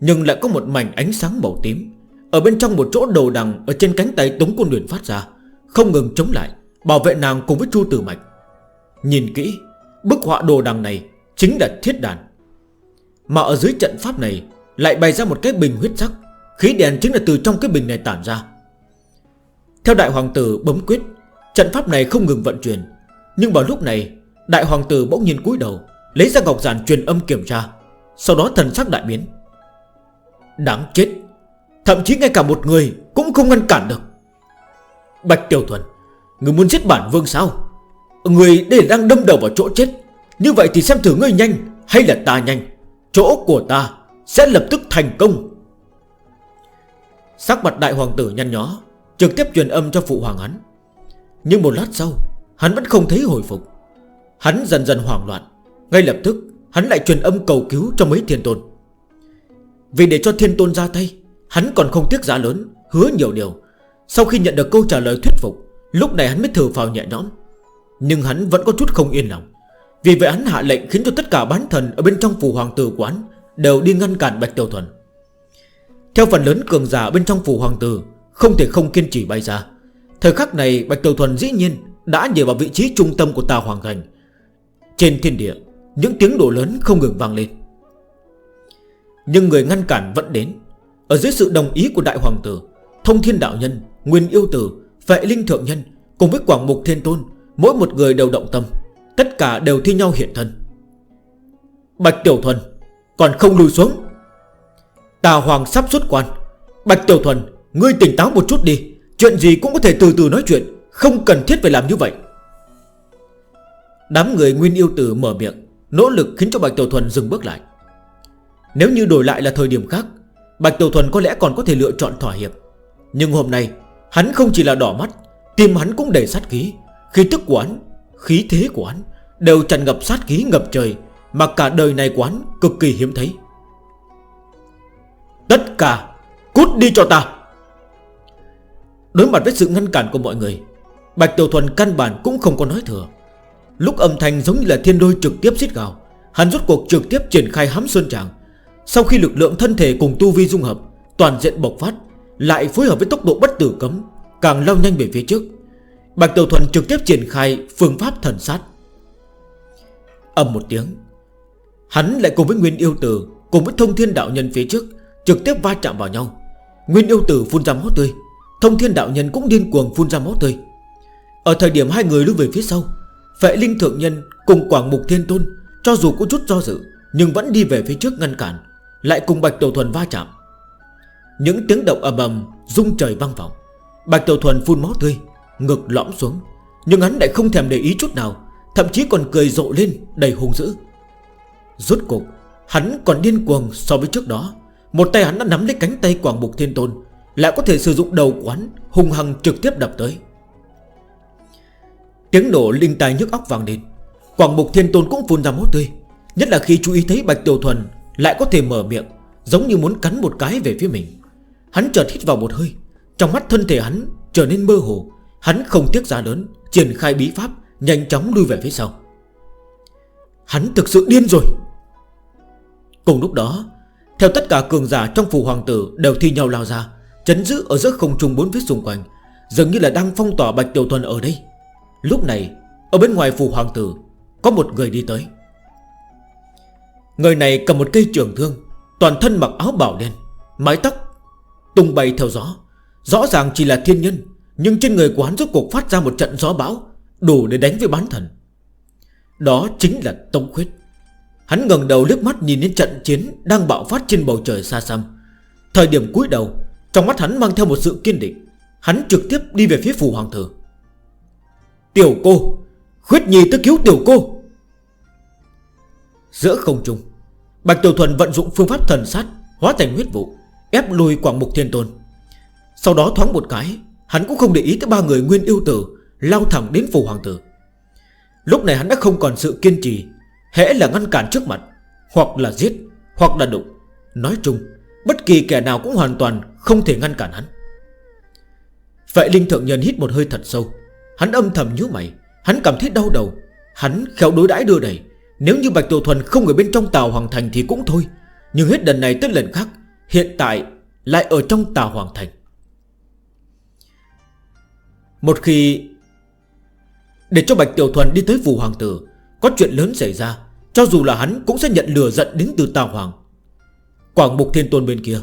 Nhưng lại có một mảnh ánh sáng màu tím Ở bên trong một chỗ đầu đằng Ở trên cánh tay Tống Quân Uyển phát ra. Không ngừng chống lại, Bảo vệ nàng cùng với Chu Tử Mạch. Nhìn kỹ, Bức họa đồ đằng này Chính là thiết đàn. Mà ở dưới trận pháp này Lại bày ra một cái bình huyết sắc, Khí đèn chính là từ trong cái bình này tản ra. Theo đại hoàng tử bấm quyết, Trận pháp này không ngừng vận chuyển, Nhưng vào lúc này, Đại hoàng tử bỗng nhiên cúi đầu, Lấy ra ngọc giản truyền âm kiểm tra, Sau đó thần sắc đại biến. Đáng chết, Thậm chí ngay cả một người cũng không ngăn cản được. Bạch Tiểu Thuần, Người muốn giết bản vương sao? Người để đang đâm đầu vào chỗ chết. Như vậy thì xem thử ngươi nhanh hay là ta nhanh. Chỗ của ta sẽ lập tức thành công. Sắc mặt đại hoàng tử nhăn nhó, Trực tiếp truyền âm cho phụ hoàng hắn. Nhưng một lát sau, Hắn vẫn không thấy hồi phục. Hắn dần dần hoảng loạn, Ngay lập tức hắn lại truyền âm cầu cứu cho mấy thiên tôn. Vì để cho thiên tôn ra tay, Hắn còn không tiếc giá lớn, Hứa nhiều điều. Sau khi nhận được câu trả lời thuyết phục, Lúc này hắn mới thử phào nhẹ nhõm. Nhưng hắn vẫn có chút không yên lòng. Vì vậy hắn hạ lệnh khiến cho tất cả bán thần Ở bên trong phủ hoàng tử quán Đều đi ngăn cản Bạch Tiểu Thuần. Theo phần lớn cường giả bên trong phủ hoàng tử, Không thể không kiên trì bay ra. Thời khắc này, Bạch Tiểu Thuần dĩ nhiên Đã nhảy vào vị trí trung tâm của tà hoàng thành. Trên thiên địa, Những tiếng đổ lớn không ngừng vang lên. Nhưng người ngăn cản vẫn đến. Ở dưới sự đồng ý của đại hoàng tử Thông Thiên Đạo Nhân, Nguyên Yêu Tử Vệ Linh Thượng Nhân, Cùng với Quảng Mục Thiên Tôn, Mỗi một người đều động tâm, Tất cả đều thi nhau hiện thân. Bạch Tiểu Thuần, Còn không lùi xuống. Tà Hoàng sắp xuất quan. Bạch Tiểu Thuần, Ngươi tỉnh táo một chút đi, Chuyện gì cũng có thể từ từ nói chuyện, Không cần thiết phải làm như vậy. Đám người Nguyên Yêu Tử mở miệng, Nỗ lực khiến cho Bạch Tiểu Thuần dừng bước lại. Nếu như đổi lại là thời điểm khác, Bạch Tiểu Thuần có lẽ còn có thể lựa chọn thỏa hiệp. Nhưng hôm nay, Hắn không chỉ là đỏ mắt, Tim hắn cũng đầy sát khí. Khí tức của hắn, Khí thế của hắn Đều tràn ngập sát khí ngập trời Mà cả đời này của hắn cực kỳ hiếm thấy. Tất cả, Cút đi cho ta! Đối mặt với sự ngăn cản của mọi người, Bạch Tiểu Thuần căn bản cũng không có nói thừa. Lúc âm thanh giống như là thiên đôi trực tiếp xít gào, Hắn rút cuộc trực tiếp triển khai hám sơn tràng. Sau khi lực lượng thân thể cùng tu vi dung hợp, Toàn diện bộc phát lại phối hợp với tốc độ bất tử cấm, Càng lao nhanh về phía trước. Bạch Tiểu Thuần trực tiếp triển khai phương pháp thần sát. Âm một tiếng, Hắn lại cùng với Nguyên Yêu Tử, Cùng với Thông Thiên Đạo Nhân phía trước, Trực tiếp va chạm vào nhau. Nguyên Yêu Tử phun ra máu tươi, Thông Thiên Đạo Nhân cũng điên cuồng phun ra máu tươi. Ở thời điểm hai người lưu về phía sau Vệ Linh Thượng Nhân cùng Quảng Mục Thiên Tôn Cho dù có chút do dự, Nhưng vẫn đi về phía trước ngăn cản, Lại cùng Bạch Tiểu Thuần va chạm. Những tiếng động ầm ầm Rung trời vang vọng. Bạch Tiểu Thuần phun máu tươi, Ngực lõm xuống. Nhưng hắn lại không thèm để ý chút nào, Thậm chí còn cười rộ lên đầy hung dữ. Rốt cục Hắn còn điên cuồng so với trước đó. Một tay hắn đã nắm lấy cánh tay Quảng Bục Thiên Tôn, Lại có thể sử dụng đầu quán hung hăng trực tiếp đập tới. Tiếng nổ linh tài nhức óc vang lên. Quảng mục Thiên Tôn cũng phun ra máu tươi, Nhất là khi chú ý thấy Bạch Tiểu Thuần Lại có thể mở miệng, Giống như muốn cắn một cái về phía mình. Hắn chợt hít vào một hơi. Trong mắt thân thể hắn trở nên mơ hồ. Hắn không tiếc giá lớn, Triển khai bí pháp, Nhanh chóng lui về phía sau. Hắn thực sự điên rồi. Cùng lúc đó, Theo tất cả cường giả trong phủ hoàng tử Đều thi nhau lao ra, Chấn giữ ở giữa không trung bốn phía xung quanh, Dường như là đang phong tỏa Bạch Tiểu Thuần ở đây. Lúc này, Ở bên ngoài phủ hoàng tử, Có một người đi tới. Người này cầm một cây trường thương, Toàn thân mặc áo bảo đen, Mái tóc tùng bay theo gió. Rõ ràng chỉ là thiên nhân, Nhưng trên người của hắn rốt cuộc phát ra một trận gió bão, Đủ để đánh với bán thần. Đó chính là Tông Khuyết. Hắn ngần đầu liếc mắt nhìn đến trận chiến Đang bạo phát trên bầu trời xa xăm. Thời điểm cuối đầu, Trong mắt hắn mang theo một sự kiên định. Hắn trực tiếp đi về phía phù hoàng thượng Tiểu cô, Khuyết nhi tới cứu tiểu cô. Giữa không trung, Bạch Tiểu Thuần vận dụng phương pháp thần sát, Hóa thành huyết vụ. Ép lùi Quảng Mục Thiên Tôn. Sau đó thoáng một cái, Hắn cũng không để ý tới ba người nguyên yêu tử Lao thẳng đến phù hoàng tử. Lúc này hắn đã không còn sự kiên trì Hẽ là ngăn cản trước mặt, Hoặc là giết, Hoặc là đụng. Nói chung, Bất kỳ kẻ nào cũng hoàn toàn không thể ngăn cản hắn. Vậy Linh Thượng Nhân hít một hơi thật sâu. Hắn âm thầm nhú mày, Hắn cảm thấy đau đầu. Hắn khéo đối đãi đưa đẩy, Nếu như Bạch tổ Thuần không ở bên trong Tàu Hoàng Thành thì cũng thôi. Nhưng hết lần này tới lần khác Hiện tại lại ở trong tà hoàng thành. Một khi Để cho Bạch Tiểu Thuần đi tới phù hoàng tử, Có chuyện lớn xảy ra, Cho dù là hắn cũng sẽ nhận lừa giận đến từ tà hoàng. Quảng Mục Thiên Tôn bên kia,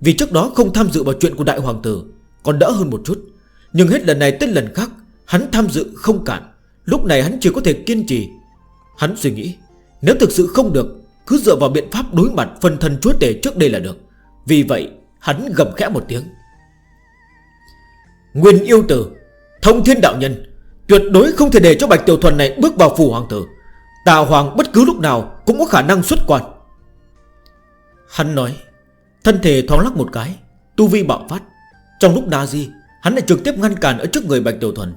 Vì trước đó không tham dự vào chuyện của Đại Hoàng Tử, Còn đỡ hơn một chút. Nhưng hết lần này tới lần khác, Hắn tham dự không cản Lúc này hắn chỉ có thể kiên trì. Hắn suy nghĩ, Nếu thực sự không được, Cứ dựa vào biện pháp đối mặt phân thân chúa tể trước đây là được. Vì vậy, hắn gầm khẽ một tiếng. Nguyên yêu tử, Thông thiên đạo nhân, Tuyệt đối không thể để cho Bạch Tiểu Thuần này bước vào phủ hoàng tử. Tà hoàng bất cứ lúc nào Cũng có khả năng xuất quan. Hắn nói, Thân thể thoáng lắc một cái, Tu vi bạo phát. Trong lúc đa di, Hắn lại trực tiếp ngăn cản ở trước người Bạch Tiểu Thuần.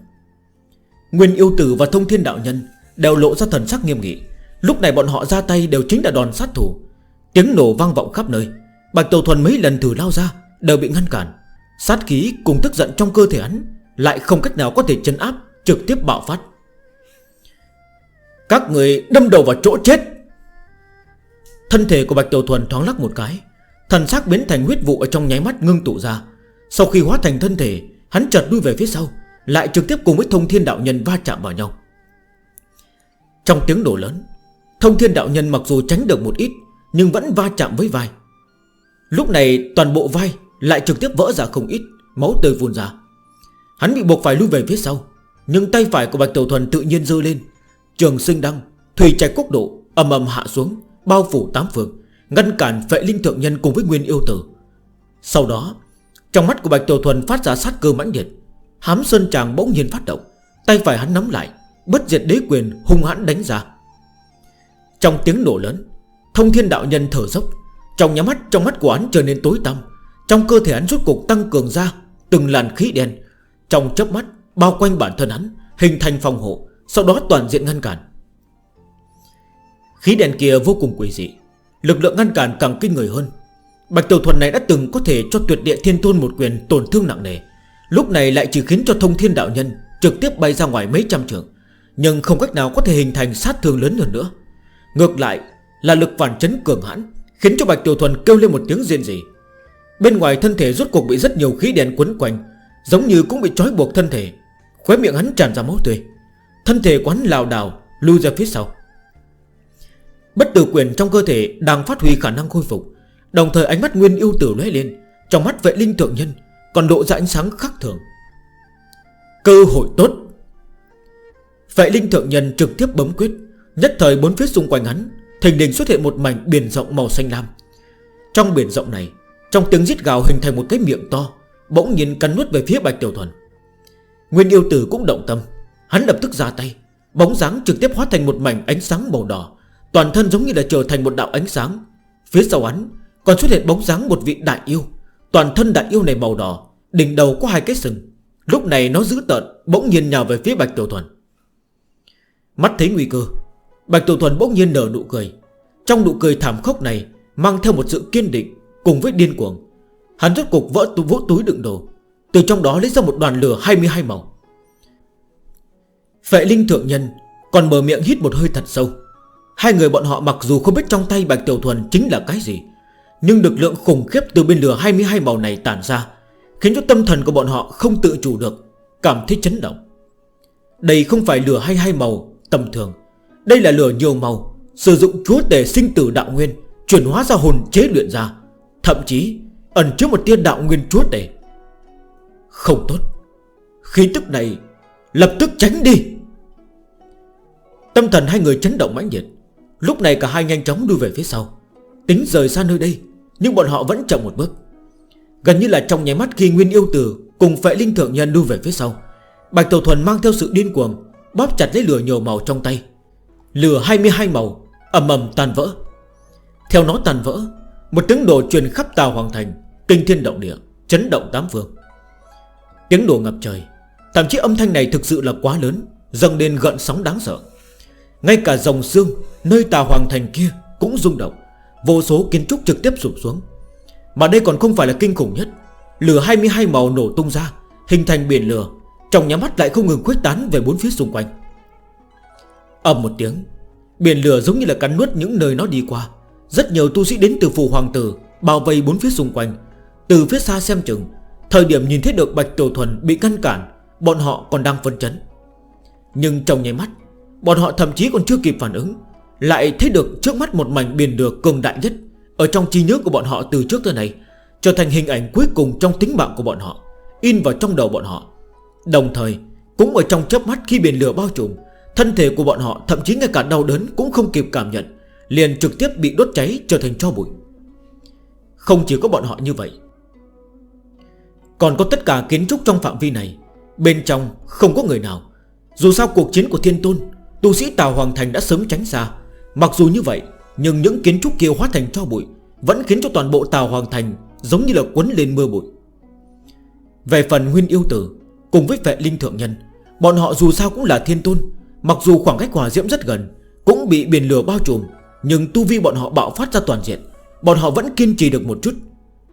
Nguyên yêu tử và thông thiên đạo nhân Đều lộ ra thần sắc nghiêm nghị. Lúc này bọn họ ra tay đều chính là đòn sát thủ. Tiếng nổ vang vọng khắp nơi. Bạch Tàu Thuần mấy lần thử lao ra, Đều bị ngăn cản. Sát khí cùng tức giận trong cơ thể hắn Lại không cách nào có thể chấn áp, Trực tiếp bạo phát. Các người đâm đầu vào chỗ chết. Thân thể của Bạch Tiểu Thuần thoáng lắc một cái, Thần xác biến thành huyết vụ ở trong nháy mắt ngưng tụ ra. Sau khi hóa thành thân thể, Hắn chợt đuôi về phía sau, Lại trực tiếp cùng với thông thiên đạo nhân va chạm vào nhau. Trong tiếng nổ lớn, Thông thiên đạo nhân mặc dù tránh được một ít, Nhưng vẫn va chạm với vai. Lúc này toàn bộ vai lại trực tiếp vỡ ra không ít Máu tươi vùn ra. Hắn bị buộc phải lưu về phía sau Nhưng tay phải của Bạch Tiểu Thuần tự nhiên rơi lên. Trường sinh đăng, thủy chạy quốc độ Âm âm hạ xuống, bao phủ tám phường Ngăn cản phệ linh thượng nhân cùng với nguyên yêu tử. Sau đó Trong mắt của Bạch Tiểu Thuần phát ra sát cơ mãnh liệt. Hám sơn chàng bỗng nhiên phát động Tay phải hắn nắm lại Bất diệt đế quyền hung hãn đánh ra. Trong tiếng nổ lớn Thông thiên đạo nhân thở dốc trong nhắm mắt, trong mắt của hắn trở nên tối tăm. Trong cơ thể hắn rốt cuộc tăng cường ra Từng làn khí đen. Trong chớp mắt, bao quanh bản thân hắn, Hình thành phòng hộ, Sau đó toàn diện ngăn cản. Khí đen kia vô cùng quỷ dị. Lực lượng ngăn cản càng kinh người hơn. Bạch Tiểu Thuần này đã từng có thể cho tuyệt địa thiên thôn một quyền tổn thương nặng nề. Lúc này lại chỉ khiến cho thông thiên đạo nhân Trực tiếp bay ra ngoài mấy trăm trường Nhưng không cách nào có thể hình thành sát thương lớn hơn nữa. Ngược lại, là lực phản chấn cường hãn Khiến cho Bạch Tiểu Thuần kêu lên một tiếng riêng gì Bên ngoài thân thể rốt cuộc bị rất nhiều khí đèn quấn quanh, Giống như cũng bị trói buộc thân thể. Khóe miệng hắn tràn ra máu tươi. Thân thể quán lào đảo Lưu ra phía sau. Bất tử quyền trong cơ thể đang phát huy khả năng khôi phục, Đồng thời ánh mắt nguyên yêu tử lóe lên, Trong mắt vệ linh thượng nhân Còn độ ra ánh sáng khác thường. Cơ hội tốt. Vệ linh thượng nhân trực tiếp bấm quyết, Nhất thời bốn phía xung quanh hắn Thình đình xuất hiện một mảnh biển rộng màu xanh lam. Trong biển rộng này, Trong tiếng giết gào hình thành một cái miệng to, Bỗng nhiên cắn nuốt về phía Bạch Tiểu Thuần. Nguyên yêu tử cũng động tâm, Hắn lập tức ra tay, Bóng dáng trực tiếp hóa thành một mảnh ánh sáng màu đỏ, Toàn thân giống như là trở thành một đạo ánh sáng. Phía sau hắn còn xuất hiện bóng dáng một vị đại yêu, Toàn thân đại yêu này màu đỏ, Đỉnh đầu có hai cái sừng. Lúc này nó giữ tợn, Bỗng nhiên nhào về phía Bạch Tiểu Thuần. Mắt thấy nguy cơ Bạch Tiểu Thuần bỗng nhiên nở nụ cười. Trong nụ cười thảm khốc này, Mang theo một sự kiên định Cùng với điên cuồng, Hắn rốt cục vỡ vỗ túi đựng đồ. Từ trong đó lấy ra một đoàn lửa 22 màu. Phệ Linh Thượng Nhân Còn mở miệng hít một hơi thật sâu. Hai người bọn họ mặc dù không biết trong tay Bạch Tiểu Thuần chính là cái gì, Nhưng lực lượng khủng khiếp từ bên lửa 22 màu này tản ra, Khiến cho tâm thần của bọn họ không tự chủ được, Cảm thấy chấn động. Đây không phải lửa 22 màu tầm thường đây là lửa nhiều màu, Sử dụng chúa tể sinh tử đạo nguyên, Chuyển hóa ra hồn chế luyện ra. Thậm chí, ẩn chứa một tiên đạo nguyên chúa tể. Không tốt. Khí tức này Lập tức tránh đi. Tâm thần hai người chấn động mãnh nhiệt Lúc này cả hai nhanh chóng đuôi về phía sau. Tính rời xa nơi đây, Nhưng bọn họ vẫn chậm một bước. Gần như là trong nháy mắt khi Nguyên Yêu Tử Cùng phệ linh thượng nhân đuôi về phía sau, Bạch Tổ Thuần mang theo sự điên cuồng, Bóp chặt lấy lửa nhiều màu trong tay. Lửa 22 màu, ầm ầm tan vỡ. Theo nó tan vỡ, Một tiếng nổ truyền khắp tàu hoàng thành, Kinh thiên động địa, Chấn động tám phương. Tiếng nổ ngập trời, Thậm chí âm thanh này thực sự là quá lớn, Dâng lên gợn sóng đáng sợ. Ngay cả dòng xương Nơi tà hoàng thành kia cũng rung động, Vô số kiến trúc trực tiếp sụp xuống. Mà đây còn không phải là kinh khủng nhất Lửa 22 màu nổ tung ra, Hình thành biển lửa, Trong nhà mắt lại không ngừng khuếch tán về bốn phía xung quanh. Âm một tiếng, Biển lửa giống như là cắn nuốt những nơi nó đi qua. Rất nhiều tu sĩ đến từ phù hoàng tử, Bao vây bốn phía xung quanh. Từ phía xa xem chừng, Thời điểm nhìn thấy được Bạch Tiểu Thuần bị ngăn cản, Bọn họ còn đang phân chấn. Nhưng trong nháy mắt, Bọn họ thậm chí còn chưa kịp phản ứng, Lại thấy được trước mắt một mảnh biển lửa cường đại nhất Ở trong trí nhớ của bọn họ từ trước tới nay, Trở thành hình ảnh cuối cùng trong tính mạng của bọn họ, In vào trong đầu bọn họ. Đồng thời, cũng ở trong chớp mắt khi biển lửa bao trùm Thân thể của bọn họ, thậm chí ngay cả đau đớn cũng không kịp cảm nhận, Liền trực tiếp bị đốt cháy trở thành cho bụi. Không chỉ có bọn họ như vậy, Còn có tất cả kiến trúc trong phạm vi này. Bên trong không có người nào. Dù sao cuộc chiến của thiên tôn, Tu sĩ Tào Hoàng Thành đã sớm tránh xa. Mặc dù như vậy, Nhưng những kiến trúc kia hóa thành cho bụi, Vẫn khiến cho toàn bộ Tào Hoàng Thành Giống như là quấn lên mưa bụi. Về phần Nguyên Yêu Tử, Cùng với vệ linh thượng nhân, Bọn họ dù sao cũng là thiên tôn Mặc dù khoảng cách của Diễm rất gần, Cũng bị biển lửa bao trùm, Nhưng tu vi bọn họ bạo phát ra toàn diện. Bọn họ vẫn kiên trì được một chút.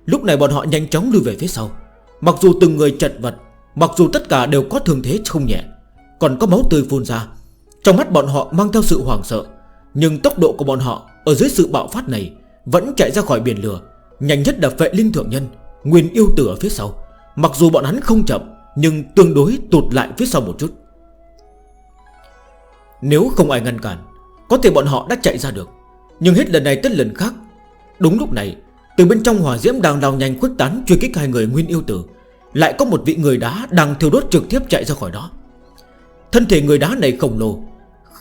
Lúc này bọn họ nhanh chóng lùi về phía sau. Mặc dù từng người chật vật, Mặc dù tất cả đều có thương thế không nhẹ, Còn có máu tươi phun ra. Trong mắt bọn họ mang theo sự hoảng sợ, Nhưng tốc độ của bọn họ ở dưới sự bạo phát này Vẫn chạy ra khỏi biển lửa, Nhanh nhất là vệ linh thượng nhân, Nguyên yêu tử ở phía sau. Mặc dù bọn hắn không chậm, Nhưng tương đối tụt lại phía sau một chút. Nếu không ai ngăn cản, Có thể bọn họ đã chạy ra được. Nhưng hết lần này tất lần khác, Đúng lúc này, Từ bên trong hỏa diễm đang lao nhanh khuất tán truy kích hai người nguyên yêu tử, Lại có một vị người đá đang thiêu đốt trực tiếp chạy ra khỏi đó. Thân thể người đá này khổng lồ,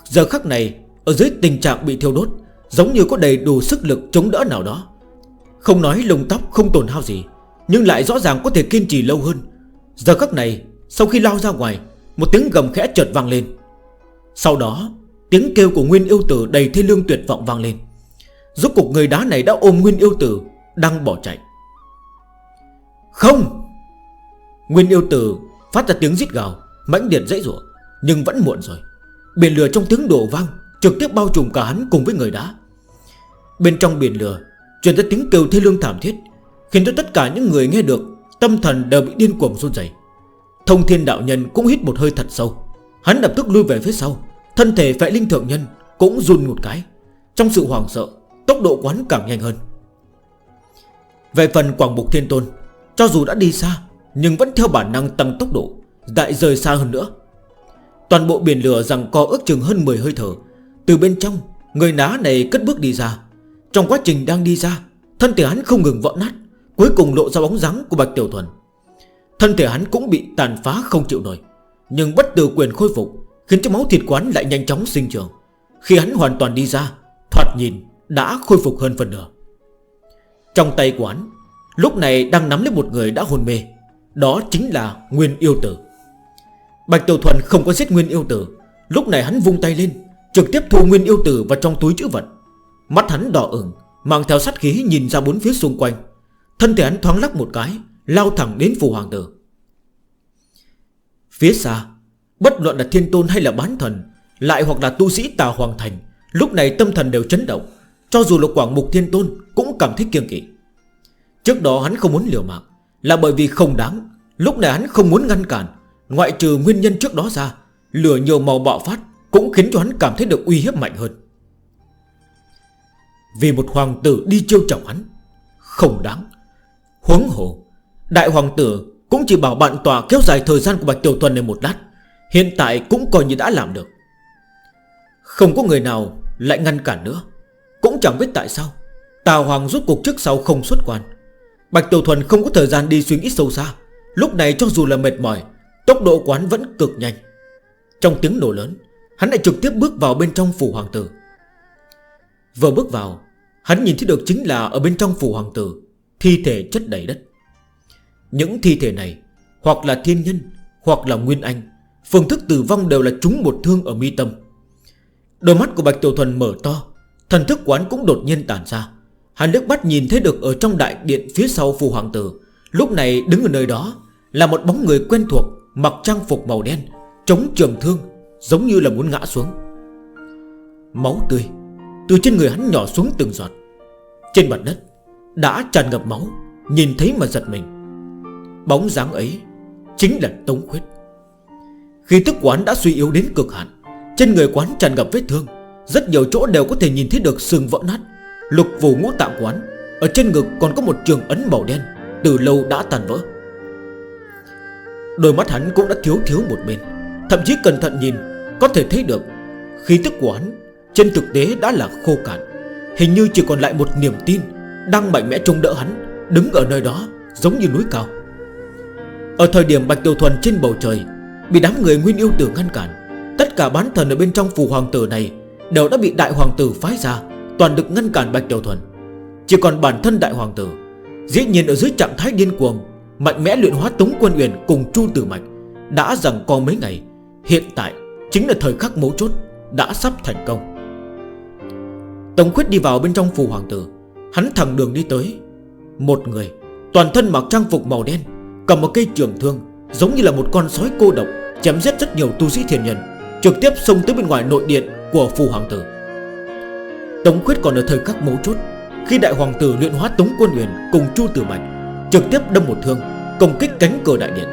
Giờ khắc này, Ở dưới tình trạng bị thiêu đốt, Giống như có đầy đủ sức lực chống đỡ nào đó. Không nói lông tóc không tổn hao gì, Nhưng lại rõ ràng có thể kiên trì lâu hơn. Giờ khắc này, Sau khi lao ra ngoài, Một tiếng gầm khẽ chợt vang lên. Sau đó, Tiếng kêu của Nguyên Yêu Tử đầy thê lương tuyệt vọng vang lên. Rốt cuộc người đá này đã ôm Nguyên Yêu Tử, Đang bỏ chạy. Không! Nguyên Yêu Tử phát ra tiếng rít gào, Mãnh liệt dãy rủa, Nhưng vẫn muộn rồi. Biển lửa trong tiếng đổ vang, Trực tiếp bao trùm cả hắn cùng với người đá. Bên trong biển lửa, Truyền ra tiếng kêu thê lương thảm thiết, Khiến cho tất cả những người nghe được, Tâm thần đều bị điên cuồng run dày Thông thiên đạo nhân cũng hít một hơi thật sâu. Hắn lập tức lui về phía sau. Thân thể phệ linh thượng nhân cũng run một cái. Trong sự hoảng sợ, Tốc độ quán càng nhanh hơn. Về phần quảng bục thiên tôn, Cho dù đã đi xa, Nhưng vẫn theo bản năng tăng tốc độ Đại rời xa hơn nữa. Toàn bộ biển lửa rằng co ước chừng hơn 10 hơi thở. Từ bên trong, Người ná này cất bước đi ra. Trong quá trình đang đi ra, Thân thể hắn không ngừng vỡ nát, Cuối cùng lộ ra bóng dáng của Bạch Tiểu Thuần. Thân thể hắn cũng bị tàn phá không chịu nổi. Nhưng bất tử quyền khôi phục Khiến cho máu thịt quán lại nhanh chóng sinh trưởng. Khi hắn hoàn toàn đi ra, Thoạt nhìn đã khôi phục hơn phần nửa. Trong tay quán Lúc này đang nắm lấy một người đã hôn mê. Đó chính là Nguyên Yêu Tử. Bạch Tiểu Thuần không có giết Nguyên Yêu Tử. Lúc này hắn vung tay lên, Trực tiếp thu Nguyên Yêu Tử vào trong túi chữ vật. Mắt hắn đỏ ửng, Mang theo sát khí nhìn ra bốn phía xung quanh. Thân thể hắn thoáng lắc một cái, Lao thẳng đến phù hoàng tử. Phía xa, Bất luận là thiên tôn hay là bán thần, Lại hoặc là tu sĩ tà hoàng thành, Lúc này tâm thần đều chấn động, Cho dù là quảng mục thiên tôn cũng cảm thấy kiêng kỵ. Trước đó hắn không muốn liều mạng, Là bởi vì không đáng, Lúc này hắn không muốn ngăn cản, Ngoại trừ nguyên nhân trước đó ra, Lửa nhiều màu bạo phát Cũng khiến cho hắn cảm thấy được uy hiếp mạnh hơn. Vì một hoàng tử đi chiêu trọng hắn, Không đáng, Huống hồ, Đại hoàng tử cũng chỉ bảo bạn tòa kéo dài thời gian của Bạch Tiểu Thuần này một lát. Hiện tại cũng coi như đã làm được. Không có người nào lại ngăn cản nữa. Cũng chẳng biết tại sao Tào Hoàng rút cuộc trước sau không xuất quan. Bạch Tiểu Thuần không có thời gian đi suy nghĩ sâu xa. Lúc này cho dù là mệt mỏi, Tốc độ quán vẫn cực nhanh. Trong tiếng nổ lớn, Hắn lại trực tiếp bước vào bên trong phủ hoàng tử. Vừa bước vào, Hắn nhìn thấy được chính là ở bên trong phủ hoàng tử, Thi thể chất đầy đất. Những thi thể này, Hoặc là thiên nhân, Hoặc là nguyên anh, Phương thức tử vong đều là trúng một thương ở mi tâm. Đôi mắt của Bạch Tiểu Thuần mở to, Thần thức quán cũng đột nhiên tàn ra. Hàn Đức Bắt nhìn thấy được ở trong đại điện phía sau phù hoàng tử. Lúc này đứng ở nơi đó Là một bóng người quen thuộc, Mặc trang phục màu đen Chống trường thương, Giống như là muốn ngã xuống. Máu tươi Từ trên người hắn nhỏ xuống từng giọt. Trên mặt đất Đã tràn ngập máu, Nhìn thấy mà giật mình. Bóng dáng ấy Chính là Tống Khuyết. Khi tức quán đã suy yếu đến cực hạn, Trên người quán tràn ngập vết thương, Rất nhiều chỗ đều có thể nhìn thấy được xương vỡ nát. Lục vụ ngũ tạm quán, Ở trên ngực còn có một trường ấn màu đen, Từ lâu đã tàn vỡ. Đôi mắt hắn cũng đã thiếu thiếu một bên, Thậm chí cẩn thận nhìn, Có thể thấy được, Khi tức của hắn Trên thực tế đã là khô cạn, Hình như chỉ còn lại một niềm tin Đang mạnh mẽ trông đỡ hắn, Đứng ở nơi đó, giống như núi cao. Ở thời điểm Bạch Tiểu Thuần trên bầu trời, Bị đám người nguyên yêu tử ngăn cản, Tất cả bán thần ở bên trong phù hoàng tử này Đều đã bị đại hoàng tử phái ra, Toàn được ngăn cản Bạch Tiểu Thuần. Chỉ còn bản thân đại hoàng tử, Dĩ nhiên ở dưới trạng thái điên cuồng, Mạnh mẽ luyện hóa tống quân uyển cùng Chu Tử Mạch, Đã rằng con mấy ngày, Hiện tại chính là thời khắc mấu chốt, Đã sắp thành công. Tống Khuyết đi vào bên trong phù hoàng tử, Hắn thẳng đường đi tới, Một người, Toàn thân mặc trang phục màu đen Cầm một cây trường thương, Giống như là một con sói cô độc, Chém giết rất nhiều tu sĩ thiền nhân, Trực tiếp xông tới bên ngoài nội điện của phù hoàng tử. Tống khuyết còn ở thời khắc mấu chốt, Khi đại hoàng tử luyện hóa Tống Quân Uyển Cùng Chu Tử Mạch, Trực tiếp đâm một thương, Công kích cánh cửa đại điện.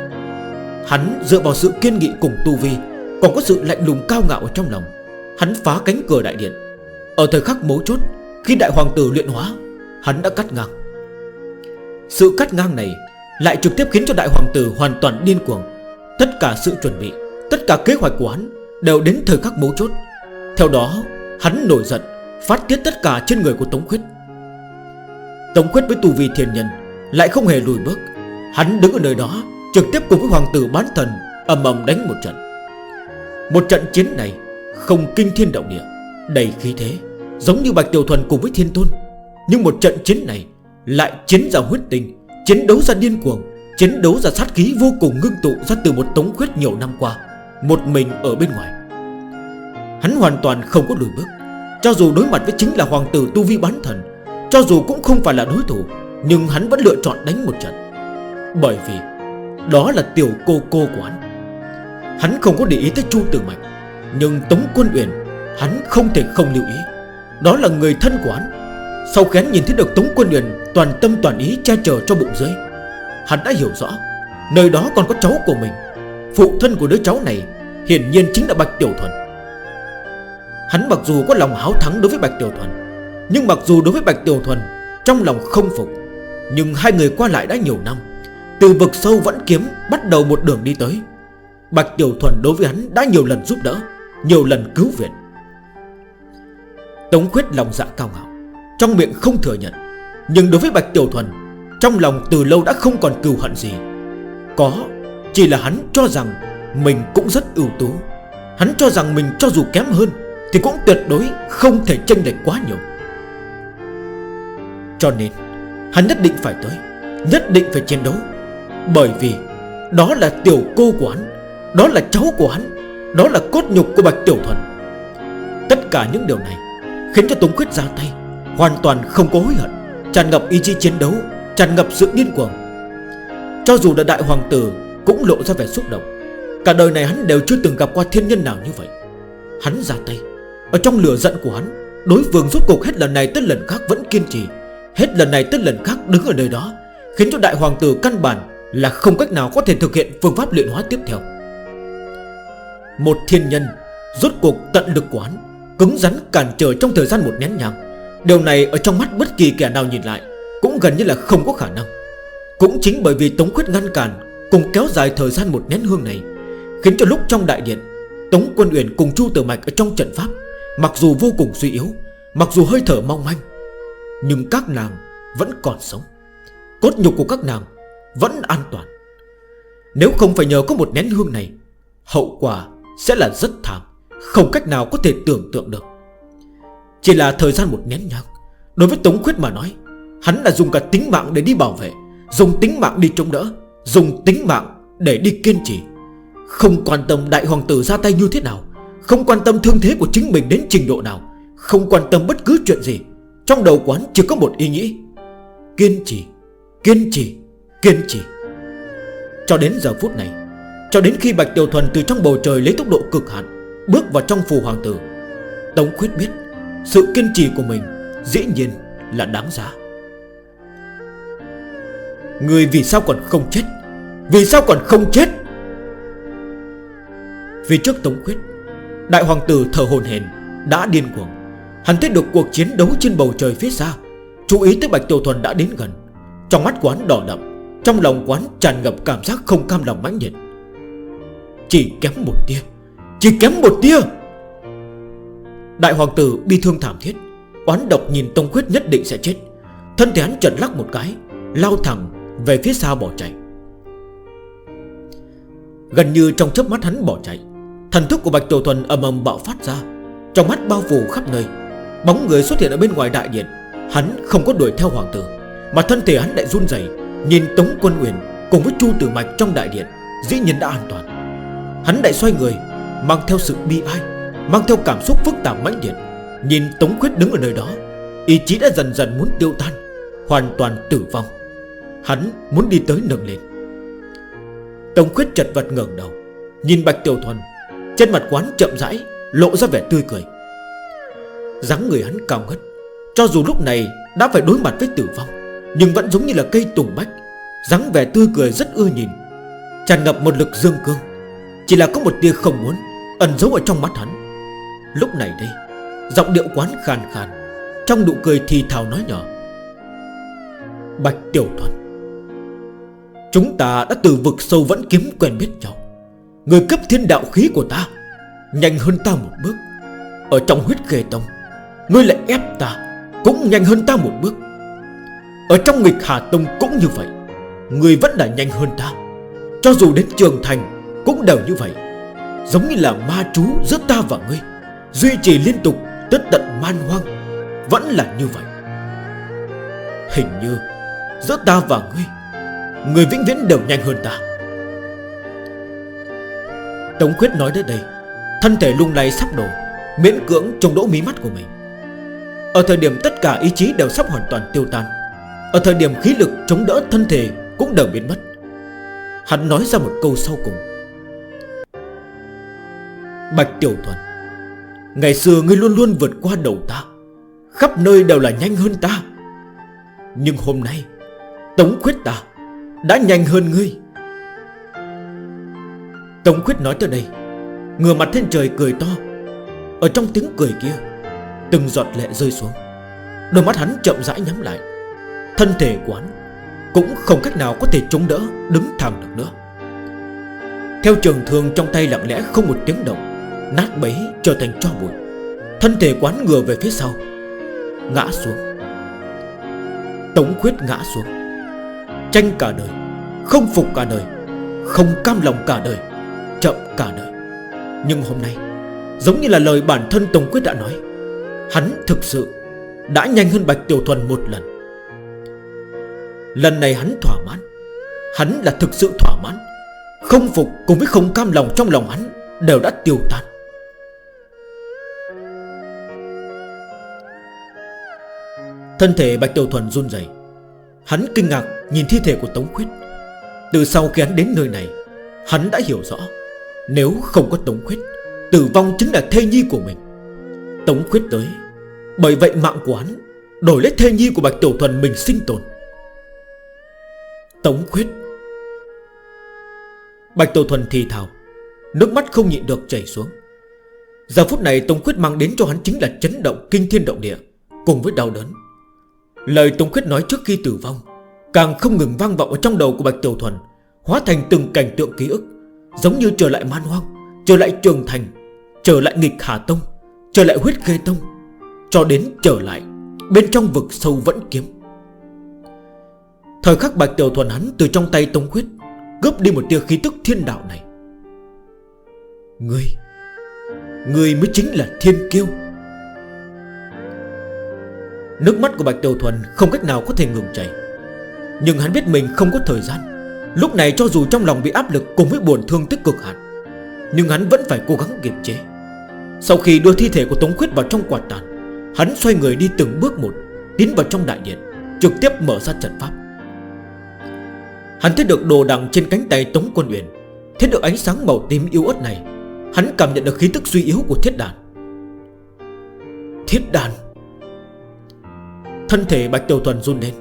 Hắn dựa vào sự kiên nghị cùng tu vi, Còn có sự lạnh lùng cao ngạo ở trong lòng, Hắn phá cánh cửa đại điện. Ở thời khắc mấu chốt, Khi đại hoàng tử luyện hóa, Hắn đã cắt ngang. Sự cắt ngang này lại trực tiếp khiến cho đại hoàng tử hoàn toàn điên cuồng. Tất cả sự chuẩn bị, Tất cả kế hoạch của hắn Đều đến thời khắc mấu chốt. Theo đó, hắn nổi giận, Phát tiết tất cả trên người của Tống Khuyết. Tống Khuyết với tu vi thiền nhân Lại không hề lùi bước. Hắn đứng ở nơi đó, Trực tiếp cùng với hoàng tử bán thần Âm ầm đánh một trận. Một trận chiến này không kinh thiên động địa, Đầy khí thế, Giống như Bạch Tiểu Thuần cùng với Thiên Tôn. Nhưng một trận chiến này Lại chiến ra huyết tình Chiến đấu ra điên cuồng, Chiến đấu ra sát khí vô cùng ngưng tụ ra từ một tống khuyết nhiều năm qua, Một mình ở bên ngoài. Hắn hoàn toàn không có lùi bước. Cho dù đối mặt với chính là hoàng tử tu vi bán thần, Cho dù cũng không phải là đối thủ, Nhưng hắn vẫn lựa chọn đánh một trận. Bởi vì Đó là tiểu cô cô của hắn. Hắn không có để ý tới Chu Tử Mạch, Nhưng Tống Quân Uyển, Hắn không thể không lưu ý. Đó là người thân của hắn. Sau khi nhìn thấy được Tống Quân Điền Toàn tâm toàn ý che chở cho bụng dưới. Hắn đã hiểu rõ, Nơi đó còn có cháu của mình. Phụ thân của đứa cháu này Hiển nhiên chính là Bạch Tiểu Thuần. Hắn mặc dù có lòng háo thắng đối với Bạch Tiểu Thuần, Nhưng mặc dù đối với Bạch Tiểu Thuần, Trong lòng không phục. Nhưng hai người qua lại đã nhiều năm, Từ vực sâu vẫn kiếm Bắt đầu một đường đi tới. Bạch Tiểu Thuần đối với hắn đã nhiều lần giúp đỡ, Nhiều lần cứu viện. Tống Khuyết lòng dạ cao ngạo trong miệng không thừa nhận, Nhưng đối với Bạch Tiểu Thuần, Trong lòng từ lâu đã không còn cừu hận gì. Có, Chỉ là hắn cho rằng Mình cũng rất ưu tú. Hắn cho rằng mình cho dù kém hơn Thì cũng tuyệt đối không thể chênh lệch quá nhiều. Cho nên, Hắn nhất định phải tới, Nhất định phải chiến đấu. Bởi vì Đó là tiểu cô của hắn, Đó là cháu của hắn, Đó là cốt nhục của Bạch Tiểu Thuần. Tất cả những điều này Khiến cho Tống Quyết ra tay Hoàn toàn không có hối hận, Tràn ngập ý chí chiến đấu, Tràn ngập sự điên cuồng. Cho dù là đại hoàng tử Cũng lộ ra vẻ xúc động. Cả đời này hắn đều chưa từng gặp qua thiên nhân nào như vậy. Hắn ra tay, Ở trong lửa giận của hắn, Đối phương rốt cuộc hết lần này tới lần khác vẫn kiên trì, Hết lần này tới lần khác đứng ở nơi đó, Khiến cho đại hoàng tử căn bản Là không cách nào có thể thực hiện phương pháp luyện hóa tiếp theo. Một thiên nhân Rốt cuộc tận lực quán Cứng rắn cản trở trong thời gian một nén nhàng Điều này ở trong mắt bất kỳ kẻ nào nhìn lại Cũng gần như là không có khả năng. Cũng chính bởi vì Tống Khuyết ngăn cản Cùng kéo dài thời gian một nén hương này, Khiến cho lúc trong đại điện, Tống Quân Uyển cùng Chu Tử Mạch ở trong trận pháp, Mặc dù vô cùng suy yếu, Mặc dù hơi thở mong manh, Nhưng các nàng vẫn còn sống. Cốt nhục của các nàng vẫn an toàn. Nếu không phải nhờ có một nén hương này, Hậu quả sẽ là rất thảm, Không cách nào có thể tưởng tượng được. Chỉ là thời gian một nén nhạc Đối với Tống Khuyết mà nói, Hắn là dùng cả tính mạng để đi bảo vệ, Dùng tính mạng đi chống đỡ, Dùng tính mạng để đi kiên trì. Không quan tâm đại hoàng tử ra tay như thế nào, Không quan tâm thương thế của chính mình đến trình độ nào, Không quan tâm bất cứ chuyện gì, Trong đầu quán chỉ có một ý nghĩ. Kiên trì Kiên trì Kiên trì. Cho đến giờ phút này, Cho đến khi Bạch Tiểu Thuần từ trong bầu trời lấy tốc độ cực hạn, Bước vào trong phù hoàng tử, Tống Khuyết biết sự kiên trì của mình Dĩ nhiên là đáng giá. Người vì sao còn không chết? Vì sao còn không chết? Vì trước Tống Quyết Đại hoàng tử thở hồn hền Đã điên cuồng. Hắn thấy được cuộc chiến đấu trên bầu trời phía xa, Chú ý tới Bạch Tiểu Thuần đã đến gần. Trong mắt quán đỏ đậm, Trong lòng quán tràn ngập cảm giác không cam lòng mãnh nhiệt Chỉ kém một tia, Chỉ kém một tia. Đại hoàng tử bi thương thảm thiết, Oán độc nhìn Tông Khuyết nhất định sẽ chết. Thân thể hắn trần lắc một cái, Lao thẳng về phía sau bỏ chạy. Gần như trong chớp mắt hắn bỏ chạy, Thần thức của Bạch tổ Thuần ầm ầm bạo phát ra, Trong mắt bao phủ khắp nơi. Bóng người xuất hiện ở bên ngoài đại điện, Hắn không có đuổi theo hoàng tử, Mà thân thể hắn lại run dày Nhìn Tống Quân Uyển cùng với Chu Tử Mạch trong đại điện, Dĩ nhiên đã an toàn. Hắn đại xoay người, Mang theo sự bi ai. Mang theo cảm xúc phức tạp mãnh liệt. Nhìn Tống Khuyết đứng ở nơi đó, Ý chí đã dần dần muốn tiêu tan, Hoàn toàn tử vong. Hắn muốn đi tới nâng lên. Tống Khuyết chật vật ngẩng đầu, Nhìn Bạch Tiểu Thuần, Trên mặt quán chậm rãi Lộ ra vẻ tươi cười. Dáng người hắn cao ngất, Cho dù lúc này đã phải đối mặt với tử vong, Nhưng vẫn giống như là cây tùng bách. Dáng vẻ tươi cười rất ưa nhìn, Tràn ngập một lực dương cương. Chỉ là có một tia không muốn Ẩn giấu ở trong mắt hắn. Lúc này đây, Giọng điệu quán khàn khàn Trong nụ cười thì thào nói nhỏ. Bạch Tiểu Thuần, Chúng ta đã từ vực sâu vẫn kiếm quen biết nhau. Người cấp thiên đạo khí của ta, Nhanh hơn ta một bước. Ở trong huyết khê tông, Ngươi lại ép ta, Cũng nhanh hơn ta một bước. Ở trong nghịch hà tông cũng như vậy, Ngươi vẫn là nhanh hơn ta. Cho dù đến trường thành Cũng đều như vậy, Giống như là ma chú giữa ta và ngươi. Duy trì liên tục tất tận man hoang. Vẫn là như vậy. Hình như, Giữa ta và ngươi, Người vĩnh viễn đều nhanh hơn ta. Tống Khuyết nói đến đây, Thân thể lung lay sắp đổ, Miễn cưỡng trông đỗ mí mắt của mình. Ở thời điểm tất cả ý chí đều sắp hoàn toàn tiêu tan, Ở thời điểm khí lực chống đỡ thân thể Cũng đều biến mất. Hắn nói ra một câu sau cùng. Bạch Tiểu Thuần Ngày xưa ngươi luôn luôn vượt qua đầu ta. Khắp nơi đều là nhanh hơn ta. Nhưng hôm nay, Tống khuyết ta Đã nhanh hơn ngươi. Tống khuyết nói tới đây Ngừa mặt trên trời cười to. Ở trong tiếng cười kia, Từng giọt lệ rơi xuống. Đôi mắt hắn chậm rãi nhắm lại. Thân thể của hắn Cũng không cách nào có thể chống đỡ, Đứng thẳng được nữa. Theo trường thường trong tay lặng lẽ không một tiếng động Nát bấy trở thành cho bụi. Thân thể quán ngừa về phía sau, Ngã xuống. Tống khuyết ngã xuống. Tranh cả đời, Không phục cả đời, Không cam lòng cả đời, Chậm cả đời. Nhưng hôm nay, Giống như là lời bản thân Tống Quyết đã nói, Hắn thực sự Đã nhanh hơn Bạch Tiểu Thuần một lần. Lần này hắn thỏa mãn, Hắn là thực sự thỏa mãn. Không phục cùng với không cam lòng trong lòng hắn Đều đã tiêu tan. Thân thể Bạch Tiểu Thuần run dày Hắn kinh ngạc nhìn thi thể của Tống Khuyết. Từ sau khi hắn đến nơi này, Hắn đã hiểu rõ, Nếu không có Tống Khuyết, Tử vong chính là thê nhi của mình. Tống Khuyết tới, Bởi vậy mạng của hắn Đổi lấy thê nhi của Bạch Tiểu Thuần mình sinh tồn. Tống Khuyết. Bạch Tiểu Thuần thì thào, Nước mắt không nhịn được chảy xuống. Giờ phút này Tống Khuyết mang đến cho hắn chính là chấn động kinh thiên động địa, Cùng với đau đớn. Lời Tống Khuyết nói trước khi tử vong, Càng không ngừng vang vọng ở trong đầu của Bạch Tiểu Thuần, Hóa thành từng cảnh tượng ký ức, Giống như trở lại man hoang, Trở lại trường thành, Trở lại nghịch Hà Tông, Trở lại huyết ghê Tông, Cho đến trở lại Bên trong vực sâu vẫn kiếm. Thời khắc Bạch Tiểu Thuần hắn từ trong tay Tống Khuyết gấp đi một tia khí tức thiên đạo này. Ngươi Ngươi mới chính là thiên kiêu. Nước mắt của Bạch Tiểu Thuần không cách nào có thể ngừng chảy. Nhưng hắn biết mình không có thời gian. Lúc này cho dù trong lòng bị áp lực cùng với buồn thương tích cực hạn Nhưng hắn vẫn phải cố gắng kiềm chế. Sau khi đưa thi thể của Tống Khuyết vào trong quạt tàn, Hắn xoay người đi từng bước một, Tiến vào trong đại điện, Trực tiếp mở ra trận pháp. Hắn thấy được đồ đằng trên cánh tay Tống Quân Uyển, Thấy được ánh sáng màu tím yếu ớt này, Hắn cảm nhận được khí tức suy yếu của thiết đàn. Thiết đàn? Thân thể Bạch Tiểu Thuần run lên.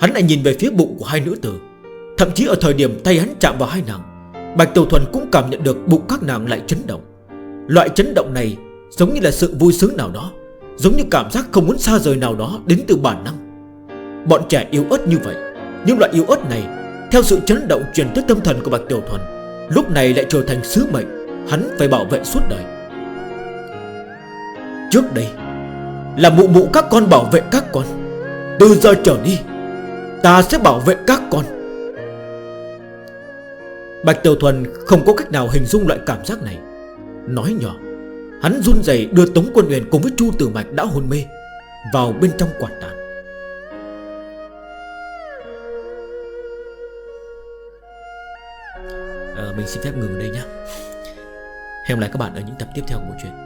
Hắn lại nhìn về phía bụng của hai nữ tử. Thậm chí ở thời điểm tay hắn chạm vào hai nàng, Bạch Tiểu Thuần cũng cảm nhận được bụng các nàng lại chấn động. Loại chấn động này giống như là sự vui sướng nào đó, Giống như cảm giác không muốn xa rời nào đó đến từ bản năng. Bọn trẻ yếu ớt như vậy Nhưng loại yếu ớt này Theo sự chấn động truyền tới tâm thần của Bạch Tiểu Thuần, Lúc này lại trở thành sứ mệnh Hắn phải bảo vệ suốt đời. Trước đây là mụ mụ các con bảo vệ các con. Từ giờ trở đi Ta sẽ bảo vệ các con. Bạch Tiểu Thuần không có cách nào hình dung loại cảm giác này. Nói nhỏ Hắn run dày đưa Tống Quân Uyển cùng với Chu Tử Mạch đã hôn mê Vào bên trong quả tàn à, ờ, Mình xin phép ngừng ở đây nhé Hẹn lại các bạn ở những tập tiếp theo của bộ truyện.